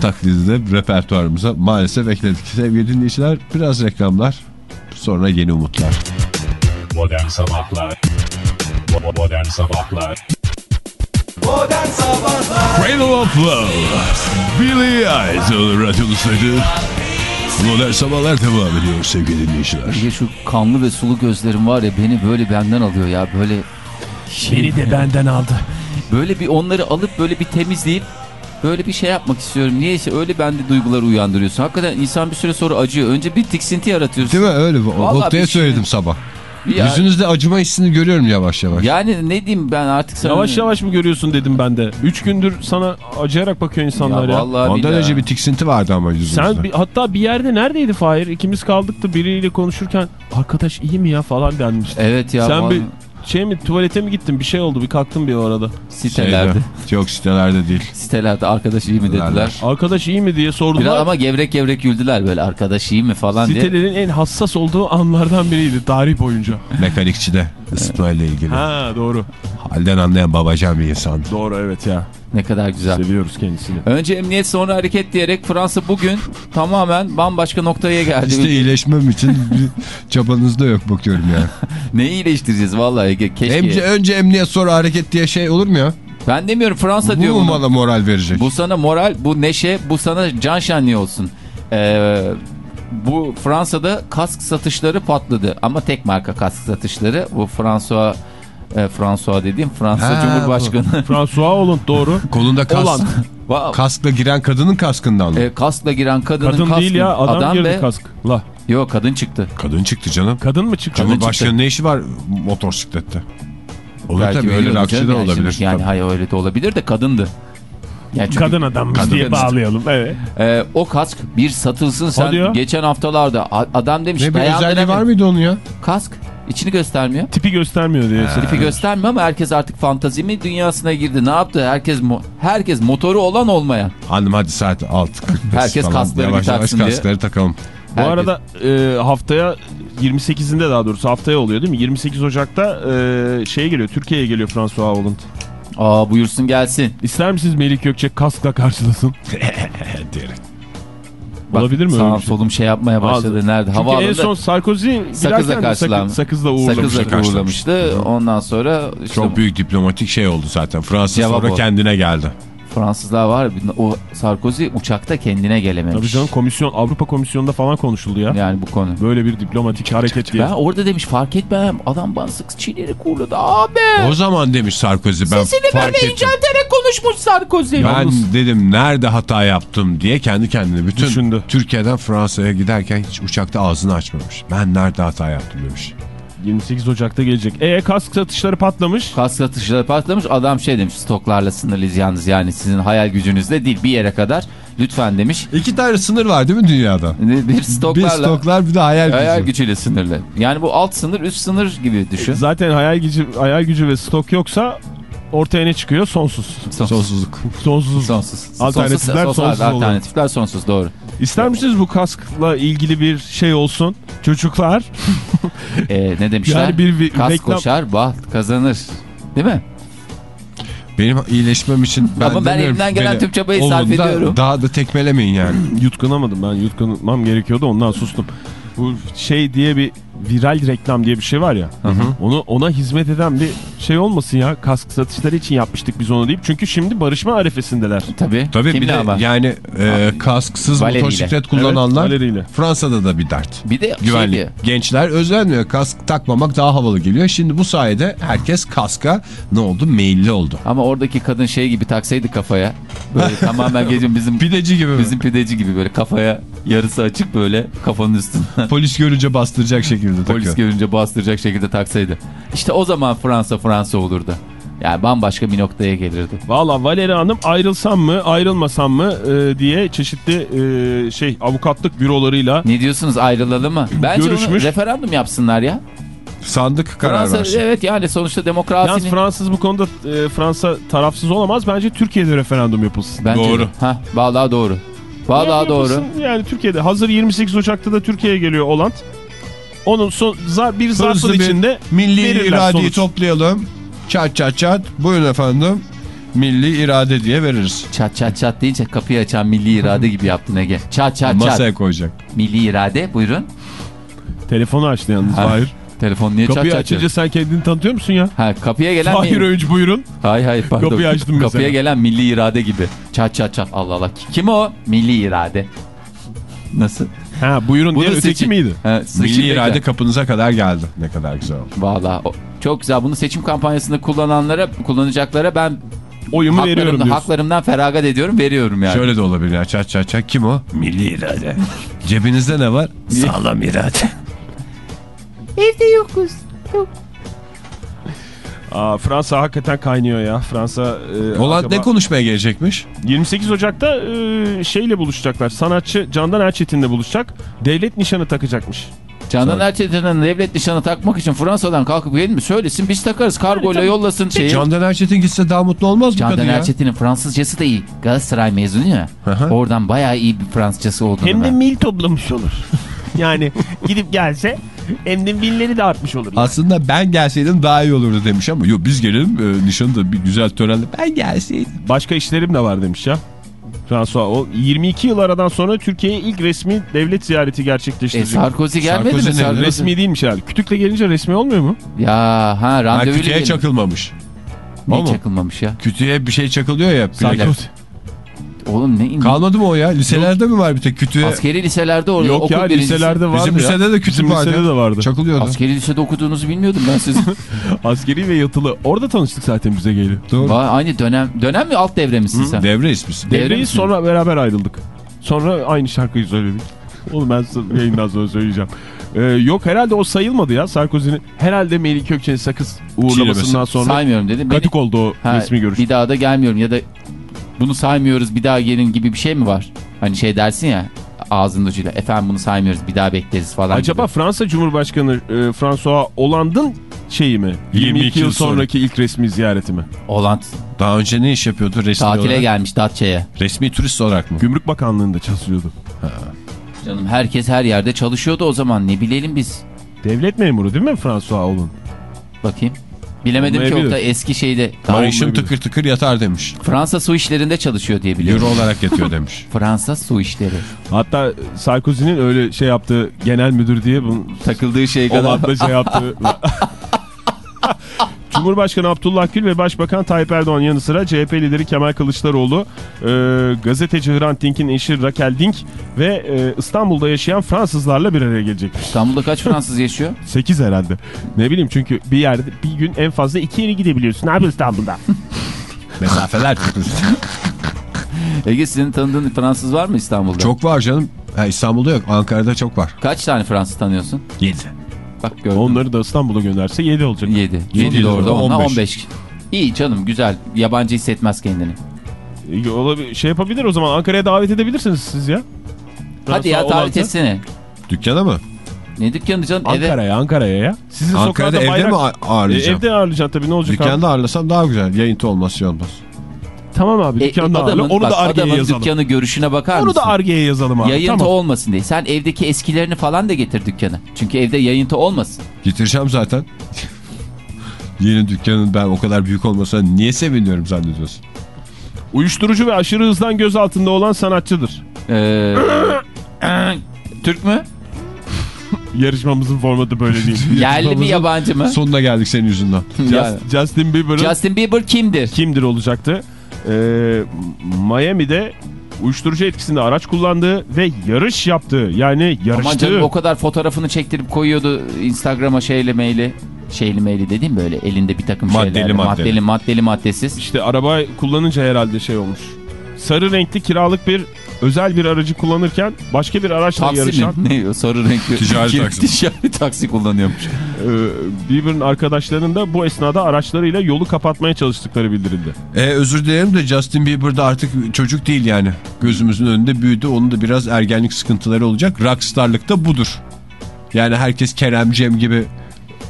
taklidi repertuarımıza maalesef ekledik. Sevgili dinleyiciler biraz reklamlar sonra yeni umutlar. Modern Sabahlar Modern Sabahlar Modern Sabahlar Cradle of Love. Billy Idol radyonuzdaydı. Modern Sabahlar devam ediyor sevgili dinleyiciler. Bir de şu kanlı ve sulu gözlerim var ya beni böyle benden alıyor ya böyle şey, Beni de benden aldı. böyle bir onları alıp böyle bir temizleyip böyle bir şey yapmak istiyorum. Niyeyse öyle bende duyguları uyandırıyorsun. Hakikaten insan bir süre sonra acıyor. Önce bir tiksinti yaratıyorsun. Değil mi öyle? Oktay'a şey- söyledim sabah. Ya- Yüzünüzde acıma hissini görüyorum yavaş yavaş. Yani ne diyeyim ben artık sana... Yavaş yavaş mı görüyorsun dedim ben de. Üç gündür sana acıyarak bakıyor insanlar ya. vallahi Ondan önce bir tiksinti vardı ama yüzünüzde. Sen bir- hatta bir yerde neredeydi Fahir? İkimiz kaldık da biriyle konuşurken arkadaş iyi mi ya falan denmişti. Evet ya. Sen vallahi bir şey mi tuvalete mi gittin? Bir şey oldu bir kalktın bir o arada. sitelerde. Şeyde, Yok sitelerde değil. Sitelerde arkadaş iyi mi dediler. Arkadaş iyi mi diye sordular. Biraz ama gevrek gevrek güldüler böyle arkadaş iyi mi falan diye. Sitelerin en hassas olduğu anlardan biriydi tarih boyunca. *laughs* Mekanikçide ısıtmayla ilgili. Ha doğru. Halden anlayan babacan bir insan. Doğru evet ya. Ne kadar güzel. Seviyoruz kendisini. Önce emniyet sonra hareket diyerek Fransa bugün tamamen bambaşka noktaya geldi. İşte iyileşmem için çabanız da yok bakıyorum yani. *laughs* Neyi iyileştireceğiz vallahi keşke. Önce, önce emniyet sonra hareket diye şey olur mu ya? Ben demiyorum Fransa Bu diyor mu bunu. bana moral verecek? Bu sana moral, bu neşe, bu sana can şenliği olsun. Ee, bu Fransa'da kask satışları patladı. Ama tek marka kask satışları. Bu François, e, François dediğim Fransa Ha, Cumhurbaşkanı. François Hollande doğru. *laughs* Kolunda kask. Va- kaskla giren kadının kaskından mı? e, kaskla giren kadının Kadın kaskı. değil ya adam, girdi be. kaskla. Yok kadın çıktı. Kadın çıktı canım. Kadın mı çıktı? Cumhurbaşkanı ne işi var motosiklette? Olur Belki tabii öyle rakçı da olabilir. şimdi. Yani hayır öyle de olabilir de kadındı. Yani çünkü, Kadın adammış Kadın diye bağlayalım. Evet. e, o kask bir satılsın sen geçen haftalarda adam demiş Ne bir özelliği var mıydı onun ya? Kask içini göstermiyor. Tipi göstermiyor diye. Tipi göstermiyor ama herkes artık fantazimi dünyasına girdi. Ne yaptı? Herkes mo- herkes motoru olan olmayan. Hanım hadi saat 6.45 *laughs* Herkes falan. kaskları Yavaş yavaş taksın diye. kaskları takalım. Bu Herkes- arada e, haftaya 28'inde daha doğrusu haftaya oluyor değil mi? 28 Ocak'ta e, şeye geliyor. Türkiye'ye geliyor François Hollande. Aa buyursun gelsin. İster misiniz Melih Gökçek kaskla karşılasın? *laughs* diyerek. Bak, Olabilir mi Sağım şey? solum şey yapmaya başladı. Ağzı. Nerede? Çünkü en son Sarkozy sakızla sakız, sakızla uğurlamış. sakızla uğurlamıştı. Ondan sonra işte Çok büyük diplomatik şey oldu zaten. Fransa sonra o. kendine geldi. Fransızlar var. O Sarkozy uçakta kendine gelememiş. Tabii canım komisyon Avrupa Komisyonu'nda falan konuşuldu ya. Yani bu konu. Böyle bir diplomatik hareket diye. Ben orada demiş fark etmem. Adam bana sık çiğneyerek uğurladı. Abi. O zaman demiş Sarkozy ben Sesini fark ettim. incelterek konuşmuş Sarkozy. Ben dedim nerede hata yaptım diye kendi kendine bütün Düşündü. Türkiye'den Fransa'ya giderken hiç uçakta ağzını açmamış. Ben nerede hata yaptım demiş. 28 Ocak'ta gelecek. E kask satışları patlamış. Kask satışları patlamış. Adam şey demiş stoklarla sınırlıyız yalnız yani sizin hayal gücünüzle değil bir yere kadar. Lütfen demiş. İki tane sınır var değil mi dünyada? Bir stoklarla. Bir stoklar bir de hayal gücü. Hayal gücüyle sınırlı. Yani bu alt sınır üst sınır gibi düşün. Zaten hayal gücü, hayal gücü ve stok yoksa ortaya ne çıkıyor? Sonsuz. Sonsuzluk. Sonsuz. Sonsuz. Alternatifler sonsuz, sonsuz oluyor. Alternatifler sonsuz doğru. İster misiniz bu kaskla ilgili bir şey olsun? Çocuklar. *laughs* Ee, ne demişler? Yani bir vi- Kas reklam- koşar baht kazanır. Değil mi? Benim iyileşmem için ben Ama ben elimden gelen beni tüm çabayı sarf ediyorum. Daha da tekmelemeyin yani. Yutkunamadım ben. Yutkunmam gerekiyordu ondan sustum. Bu şey diye bir viral reklam diye bir şey var ya. Onu ona hizmet eden bir şey olmasın ya. Kask satışları için yapmıştık biz onu deyip. Çünkü şimdi barışma arefesindeler. Tabii. Tabii bir Kimle de ama? yani e, kasksız Valeriyle. motosiklet kullananlar Evet, valeriyle. Fransa'da da bir dert. Bir de Güvenlik. şey Gençler özenmiyor. Kask takmamak daha havalı geliyor. Şimdi bu sayede herkes kaska ne oldu? Meyilli oldu. ama oradaki kadın şey gibi taksaydı kafaya. Böyle *laughs* tamamen gece bizim Pideci gibi mi? bizim pideci gibi böyle kafaya Yarısı açık böyle kafanın üstüne. Polis görünce bastıracak şekilde takıyor. Polis görünce bastıracak şekilde taksaydı. İşte o zaman Fransa Fransa olurdu. Yani bambaşka bir noktaya gelirdi. Valla Valeri Hanım ayrılsam mı ayrılmasam mı e, diye çeşitli e, şey avukatlık bürolarıyla Ne diyorsunuz ayrılalım mı? Bence Görüşmüş. referandum yapsınlar ya. Sandık karar Fransa evet yani sonuçta Yalnız demokrasinin... Fransız bu konuda e, Fransa tarafsız olamaz. Bence Türkiye'de referandum yapılsın. Bence Doğru. Ha, vallahi doğru. Vallahi Yani doğru. Yani Türkiye'de hazır 28 Ocak'ta da Türkiye'ye geliyor Oland. Onun son, za- bir zarfın Hızlı bir içinde milli iradeyi sonuç. toplayalım. Çat çat çat. Buyurun efendim. Milli irade diye veririz. Çat çat çat deyince kapıyı açan milli irade gibi yaptın Ege. Çat çat çat. Masaya koyacak. Milli irade buyurun. Telefonu açtı yalnız Ha, Fahir. Telefon niye çat Kapıyı çat açınca çat? sen kendini tanıtıyor musun ya? Ha, kapıya gelen Fahir mi? Öğünç buyurun. Hayır hayır pardon. Kapıyı açtım mesela. Kapıya gelen milli irade gibi. Çat çat çat Allah Allah. Kim o? Milli irade. Nasıl? Ha buyurun diye öteki seçin. miydi? Ha, seçim Milli irade bekler. kapınıza kadar geldi. Ne kadar güzel oldu. Valla çok güzel. Bunu seçim kampanyasında kullananlara, kullanacaklara ben Oyumu veriyorum haklarımdan, diyorsun. haklarımdan feragat ediyorum, veriyorum yani. Şöyle de olabilir ya. Çat çat çat. Kim o? Milli irade. Cebinizde ne var? Sağlam irade. Aa, Fransa hakikaten kaynıyor ya. Fransa e, Olan acaba- ne konuşmaya gelecekmiş? 28 Ocak'ta e, şeyle buluşacaklar. Sanatçı Candan Erçetin'le buluşacak. Devlet nişanı takacakmış. Candan Erçetin'in devlet nişanı takmak için Fransa'dan kalkıp gelin mi? Söylesin biz takarız. Kargoyla yollasın şeyi. Candan Erçetin gitse daha mutlu olmaz mı Candan? Erçetin'in Fransızcası da iyi. Galatasaray mezunu ya. Hı. Oradan bayağı iyi bir Fransızcası olduğunu Hem de ben. mil toplamış olur. *laughs* *laughs* yani gidip gelse hem de milleri de artmış olur. Aslında ben gelseydim daha iyi olurdu demiş ama yok biz gelelim e, nişanı da bir güzel törenle ben gelseydim. Başka işlerim de var demiş ya. François o 22 yıl aradan sonra Türkiye'ye ilk resmi devlet ziyareti E, gerçekleştirecek. Sarkozy gelmedi Sarkozy mi? ne? Sarkozy. resmi değilmiş herhalde. Kütükle gelince resmi olmuyor mu? Ya ha randevuyla kütüğe gelin. çakılmamış. Mu? çakılmamış ya? Kütüğe bir şey çakılıyor ya. Sarkozy. Oğlum ne? Kalmadı mı o ya? Liselerde mi var bir tek kütüğe? Askeri liselerde orada Yok okul ya birincisi. liselerde vardı Bizim ya. lisede de Bizim vardı. lisede de vardı. Çakılıyordu. Askeri lisede okuduğunuzu bilmiyordum ben sizin. *laughs* Askeri ve yatılı. Orada tanıştık zaten bize geliyor. Doğru. Vay, Aynı dönem dönem mi alt devre misin sen? Devre ismisi. Devre Devreyi misin? sonra beraber ayrıldık. Sonra aynı şarkıyı söyledik. Onu ben yayından sonra söyleyeceğim. Ee, yok herhalde o sayılmadı ya Sarkozy'nin. Herhalde Melih Gökçen'in sakız uğurlamasından sonra Saymıyorum dedim. Beni- katık oldu o Ha, resmi görüş. Bir daha da gelmiyorum ya da bunu saymıyoruz bir daha gelin gibi bir şey mi var? Hani şey dersin ya ağzının ucuyla efendim bunu saymıyoruz bir daha bekleriz falan Acaba gibi. Fransa Cumhurbaşkanı e, François Hollande'ın şeyi mi? 22, yıl yıl sonra. sonraki ilk resmi ziyareti mi? Holland Daha önce ne iş yapıyordu resmi tatile olarak? gelmiş Datça'ya. Resmi turist olarak mı? Gümrük Bakanlığı'nda çalışıyordu. Canım herkes her yerde çalışıyordu o zaman ne bilelim biz. Devlet memuru değil mi François Hollande? Bakayım. Bilemedim ki o da eski şeyde. Olmayabilir. tıkır tıkır yatar demiş. Fransa su işlerinde çalışıyor diye biliyorum. Euro olarak yatıyor demiş. *laughs* Fransa su işleri. Hatta Sarkozy'nin öyle şey yaptığı genel müdür diye bunun Takıldığı şey kadar. Hollanda'da şey yaptığı... *laughs* Cumhurbaşkanı Abdullah Gül ve Başbakan Tayyip Erdoğan yanı sıra CHP lideri Kemal Kılıçdaroğlu, e, gazeteci Hrant Dink'in eşi Raquel Dink ve e, İstanbul'da yaşayan Fransızlarla bir araya gelecekmiş. İstanbul'da kaç Fransız yaşıyor? *laughs* 8 herhalde. Ne bileyim çünkü bir yerde bir gün en fazla iki yere gidebiliyorsun abi İstanbul'da. *laughs* Mesafeler. *laughs* Ege senin tanıdığın Fransız var mı İstanbul'da? Çok var canım. Ha, İstanbul'da yok. Ankara'da çok var. Kaç tane Fransız tanıyorsun? 7. Bak gördün. Onları da İstanbul'a gönderse 7 olacak. 7. Yedi 7 de de orada orada, onunla 15. 15. İyi canım güzel. Yabancı hissetmez kendini. E, olabilir, şey yapabilir o zaman Ankara'ya davet edebilirsiniz siz ya. Hadi ya davet etsene. Dükkana mı? Ne dükkanı canım? Ankara'ya Ankara'ya ya. Sizin Ankara'da evde bayrak... mi a- ağırlayacağım? E, evde ağırlayacaksın tabii ne olacak abi? Dükkanda ağırlasam daha güzel. Yayıntı olmaz şey olmaz. Tamam abi E, dükkanda ağırla. adamın, Onu bak, da Arge'ye yazalım. dükkanı görüşüne bakar Onu mısın? da Arge'ye yazalım abi. Yayıntı tamam. olmasın diye. Sen evdeki eskilerini falan da getir dükkana. Çünkü evde yayıntı olmasın. Getireceğim zaten. Yeni dükkanın ben o kadar büyük olmasa niye seviniyorum zannediyorsun? Uyuşturucu ve aşırı hızdan gözaltında olan sanatçıdır. Ee, Türk mü? Yarışmamızın formatı böyle değil. *laughs* Yerli mi yabancı mı? Sonuna geldik senin yüzünden. Just- Justin Bieber'ın Justin Bieber kimdir? kimdir olacaktı? Ee, Miami'de uyuşturucu etkisinde araç kullandığı ve yarış yaptığı yani Aman yarıştığı. canım o kadar fotoğrafını çektirip koyuyordu Instagram'a şeyle meyli. Şeyli meyli dediğim böyle elinde bir takım Maddeli, şeyler. maddeli. Maddeli maddeli maddesiz. İşte araba kullanınca herhalde şey olmuş. Sarı renkli kiralık bir özel bir aracı kullanırken başka bir araçla Taksi yarışan mi? Ne sarı renkli. *laughs* Ticari taksi. Ticari taksi kullanıyormuş. e, Bieber'ın arkadaşlarının da bu esnada araçlarıyla yolu kapatmaya çalıştıkları bildirildi. E, özür dilerim de Justin Bieber'da artık çocuk değil yani. Gözümüzün önünde büyüdü. Onun da biraz ergenlik sıkıntıları olacak. Rockstarlık da budur. Yani herkes Kerem Cem gibi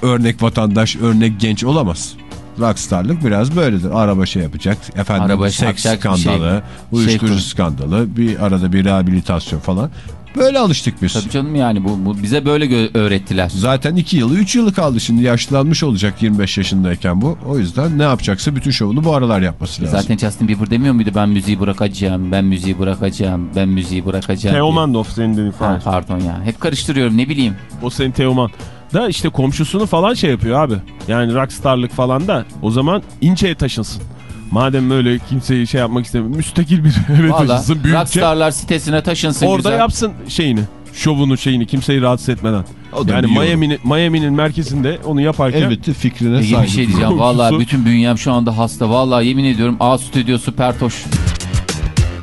örnek vatandaş, örnek genç olamaz. Rockstarlık biraz böyledir. Araba şey yapacak. Efendim Araba seks şey- skandalı, şey uyuşturucu kur- skandalı, bir arada bir rehabilitasyon falan. Böyle alıştık biz. Tabii canım yani bu, bu bize böyle öğrettiler. Zaten 2 yılı 3 yılı kaldı şimdi yaşlanmış olacak 25 yaşındayken bu. O yüzden ne yapacaksa bütün şovunu bu aralar yapması lazım. Zaten Justin Bieber demiyor muydu ben müziği bırakacağım, ben müziği bırakacağım, ben müziği bırakacağım diye. Teoman da of senin dediğin Ha, falan. pardon ya. Hep karıştırıyorum ne bileyim. O senin Teoman. Da işte komşusunu falan şey yapıyor abi. Yani rockstarlık falan da o zaman İnce'ye taşınsın. Madem öyle kimseyi şey yapmak istemiyor. Müstakil bir eve Valla taşınsın. Büyükçe. Rockstarlar sitesine taşınsın Orada güzel. yapsın şeyini. Şovunu şeyini kimseyi rahatsız etmeden. Yani. Miami'nin Miami'nin merkezinde onu yaparken Elbette fikrine Peki bir şey diyeceğim. Valla bütün bünyem şu anda hasta. Valla yemin ediyorum A stüdyo süper toş.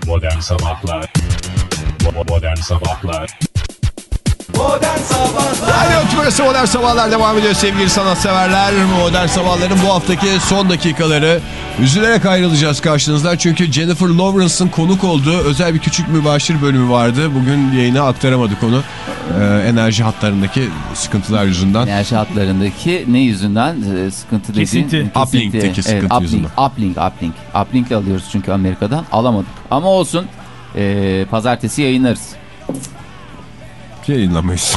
Modern Sabahlar Modern Sabahlar Modern Sabahlar Radyo Modern Sabahlar devam ediyor sevgili sanatseverler. Modern Sabahların bu haftaki son dakikaları üzülerek ayrılacağız karşınızdan. Çünkü Jennifer Lawrence'ın konuk olduğu özel bir küçük mübaşir bölümü vardı. Bugün yayına aktaramadık onu. Ee, enerji hatlarındaki sıkıntılar yüzünden. Enerji hatlarındaki ne yüzünden e, sıkıntı dediğin? Kesinti. Uplink'teki sıkıntı uplink, yüzünden. Uplink, uplink. Uplink'le alıyoruz çünkü Amerika'dan. Alamadık. Ama olsun. E, pazartesi yayınlarız. Yayınlamayız.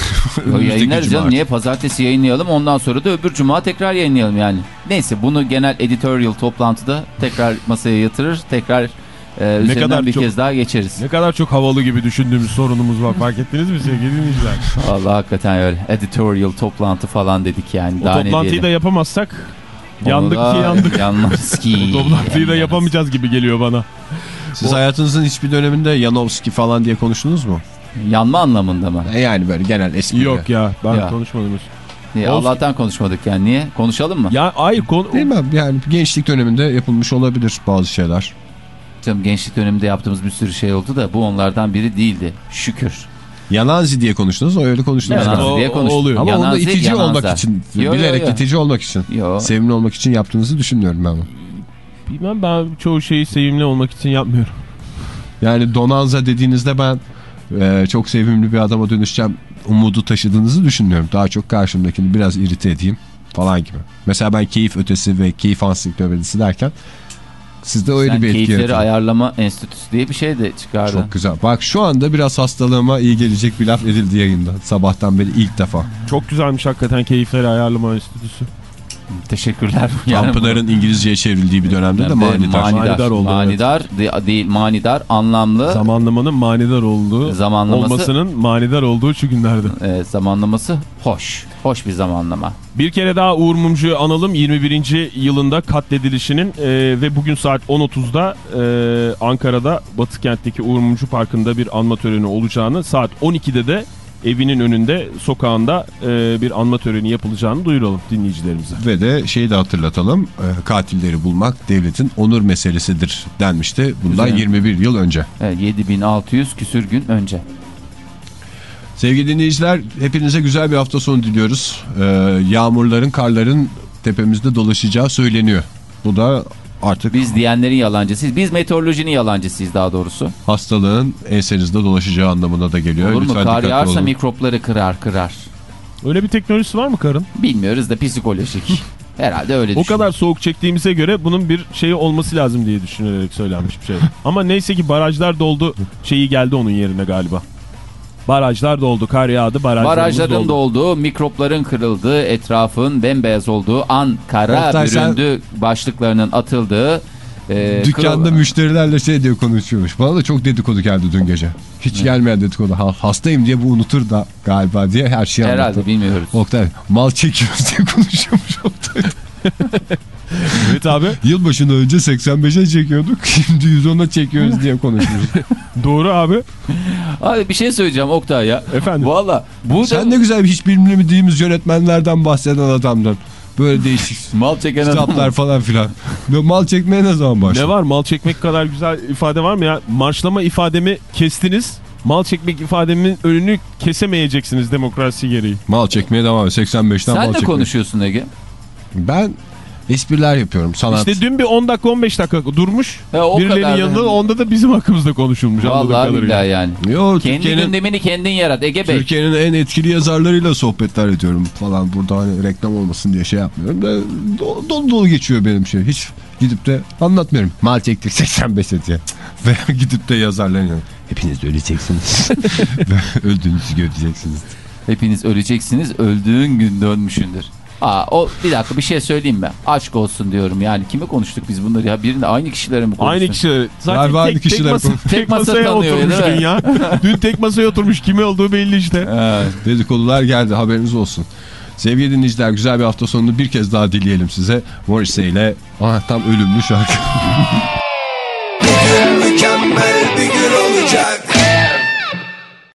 O yayınlarız canım. Niye pazartesi yayınlayalım ondan sonra da öbür cuma tekrar yayınlayalım yani. Neyse bunu genel editorial toplantıda tekrar masaya yatırır. Tekrar e, üzerinden kadar bir çok- kez daha geçeriz. ne kadar çok havalı gibi düşündüğümüz sorunumuz var. Fark ettiniz mi sevgili dinleyiciler? *laughs* Vallahi hakikaten öyle. Editorial toplantı falan dedik yani. O Daha ne toplantıyı da yapamazsak Onu yandık da- ki yandık. Yanmaz ki. *laughs* O toplantıyı da Yanmaz. yapamayacağız gibi geliyor bana. Siz hayatınızın hiçbir döneminde Yanowski falan diye konuştunuz mu? Yanma anlamında mı? E yani böyle genel espri. Yok ya ben Ya. konuşmadım. Niye? Olsun. Allah'tan konuşmadık yani. Niye? Konuşalım mı? Ya hayır konu... Değil mi? Yani gençlik döneminde yapılmış olabilir bazı şeyler. Canım gençlik döneminde yaptığımız bir sürü şey oldu da bu onlardan biri değildi. Şükür. Yananzi diye konuştunuz. O öyle konuştunuz. O- diye o konuştuk. oluyor. Ama onda Yananzi, itici yananza. olmak için, Yo, yo, bilerek yo. itici olmak için, Yo. sevimli olmak için yaptığınızı düşünmüyorum ben. Bilmem ben çoğu şeyi sevimli olmak için yapmıyorum. Yani Donanza dediğinizde ben e, çok sevimli bir adama dönüşeceğim umudu taşıdığınızı düşünmüyorum. Daha çok karşımdakini biraz irite edeyim falan gibi. Mesela ben keyif ötesi ve keyif ansiklopedisi derken sizde öyle Sen bir etki keyifleri yaratıyor. ayarlama enstitüsü diye bir şey de çıkardı. Çok güzel. Bak şu anda biraz hastalığıma iyi gelecek bir laf edildi yayında. Sabahtan beri ilk defa. Çok güzelmiş hakikaten keyifleri ayarlama enstitüsü. Teşekkürler. *laughs* Tanpınar'ın İngilizceye çevrildiği bir dönemde de Yani manidar. manidar, Manidar oldu, Manidar de- değil manidar anlamlı Zamanlamanın manidar olduğu, Zamanlaması- olmasının manidar olduğu şu günlerde. e, zamanlaması hoş. Hoş bir zamanlama. Bir kere daha Uğur Mumcu'yu analım. 21. yılında katledilişinin e, ve bugün saat 10.30'da e, Ankara'da Batı kentteki Uğur Mumcu Parkı'nda bir anma töreni olacağını, saat 12'de de evinin önünde sokağında e, bir anma töreni yapılacağını duyuralım dinleyicilerimize. Ve de şeyi de hatırlatalım. e, Katilleri bulmak devletin onur meselesidir denmişti. Bundan Güzel. 21 yıl önce. Evet, 7600 küsür gün önce. Sevgili dinleyiciler hepinize güzel bir hafta sonu diliyoruz. Ee, yağmurların, karların tepemizde dolaşacağı söyleniyor. Bu da artık Biz diyenlerin yalancısıyız. Biz meteorolojinin yalancısıyız daha doğrusu. hastalığın ensenizde dolaşacağı anlamına da geliyor. Olur mu? Lütfen Kar yağarsa olun. mikropları kırar kırar. Öyle bir teknolojisi var mı karın? Bilmiyoruz da psikolojik. *laughs* Herhalde öyle O kadar soğuk çektiğimize göre bunun bir şeyi olması lazım diye düşünülerek söylenmiş bir şey. *laughs* Ama neyse ki barajlar doldu şeyi geldi onun yerine galiba. Barajlar doldu, kar yağdı, barajlarımız Barajların doldu. dolduğu, mikropların kırıldığı, etrafın bembeyaz olduğu, Ankara Oktay, sen- büründü başlıklarının atıldığı... E, Dükkanda kırıl- müşterilerle şey diye konuşuyormuş. Bana da çok dedikodu geldi dün gece. Hiç gelmeyen dedikodu. Ha, hastayım diye bu unutur da galiba diye her şeyi Herhalde anlattı. bilmiyoruz. Oktay mal çekiyoruz diye konuşuyormuş Oktay. *laughs* Evet abi Yılbaşından önce 85'e çekiyorduk. *laughs* Şimdi 110'a çekiyoruz diye konuşuyoruz. *laughs* doğru abi. Abi bir şey söyleyeceğim Oktay ya. Efendim? Valla bu Sen ne güzel bir hiç bilmediğimiz yönetmenlerden bahseden adamdın. Böyle değişik *laughs* Mal çeken kitaplar falan filan. Mal çekmeye ne zaman başladın? Ne var mal çekmek kadar güzel ifade var mı ya? Marşlama ifademi kestiniz. Mal çekmek ifademin önünü kesemeyeceksiniz demokrasi gereği. Mal çekmeye devam et. 85'ten mal Sen de çekmeye. konuşuyorsun Ege. Ben espriler yapıyorum. Sanat. İşte dün bir 10 dakika 15 dakika durmuş. He, o Birilerinin yanında onda da bizim hakkımızda konuşulmuş. Vallahi billahi yani. Yo, Kendi Türkiye'nin gündemini kendin yarat Ege Bey. Türkiye'nin en etkili yazarlarıyla sohbetler ediyorum falan. Burada hani reklam olmasın diye şey yapmıyorum da do- dolu dolu geçiyor benim şey. Hiç gidip de anlatmıyorum. Mal çektik 85 diye. Veya gidip de yazarların. Hepiniz öleceksiniz. *laughs* Ve Öldüğünüzü göreceksiniz. Hepiniz öleceksiniz öldüğün gün dönmüşündür. Aa, o bir dakika bir şey söyleyeyim mi? Aşk olsun diyorum yani. Kime konuştuk biz bunları ya? Birinde aynı kişileri mi konuştuk? Aynı kişiler. Zaten Galiba aynı tek, tek, kişiler masa, tek, Tek masa masaya oturmuş dün ya. dün tek masaya oturmuş. Kimi olduğu belli işte. Evet. Dedikodular geldi haberiniz olsun. Sevgili dinleyiciler güzel bir hafta sonunu bir kez daha dileyelim size. Morrissey ile ah, tam ölümlü şarkı. *laughs*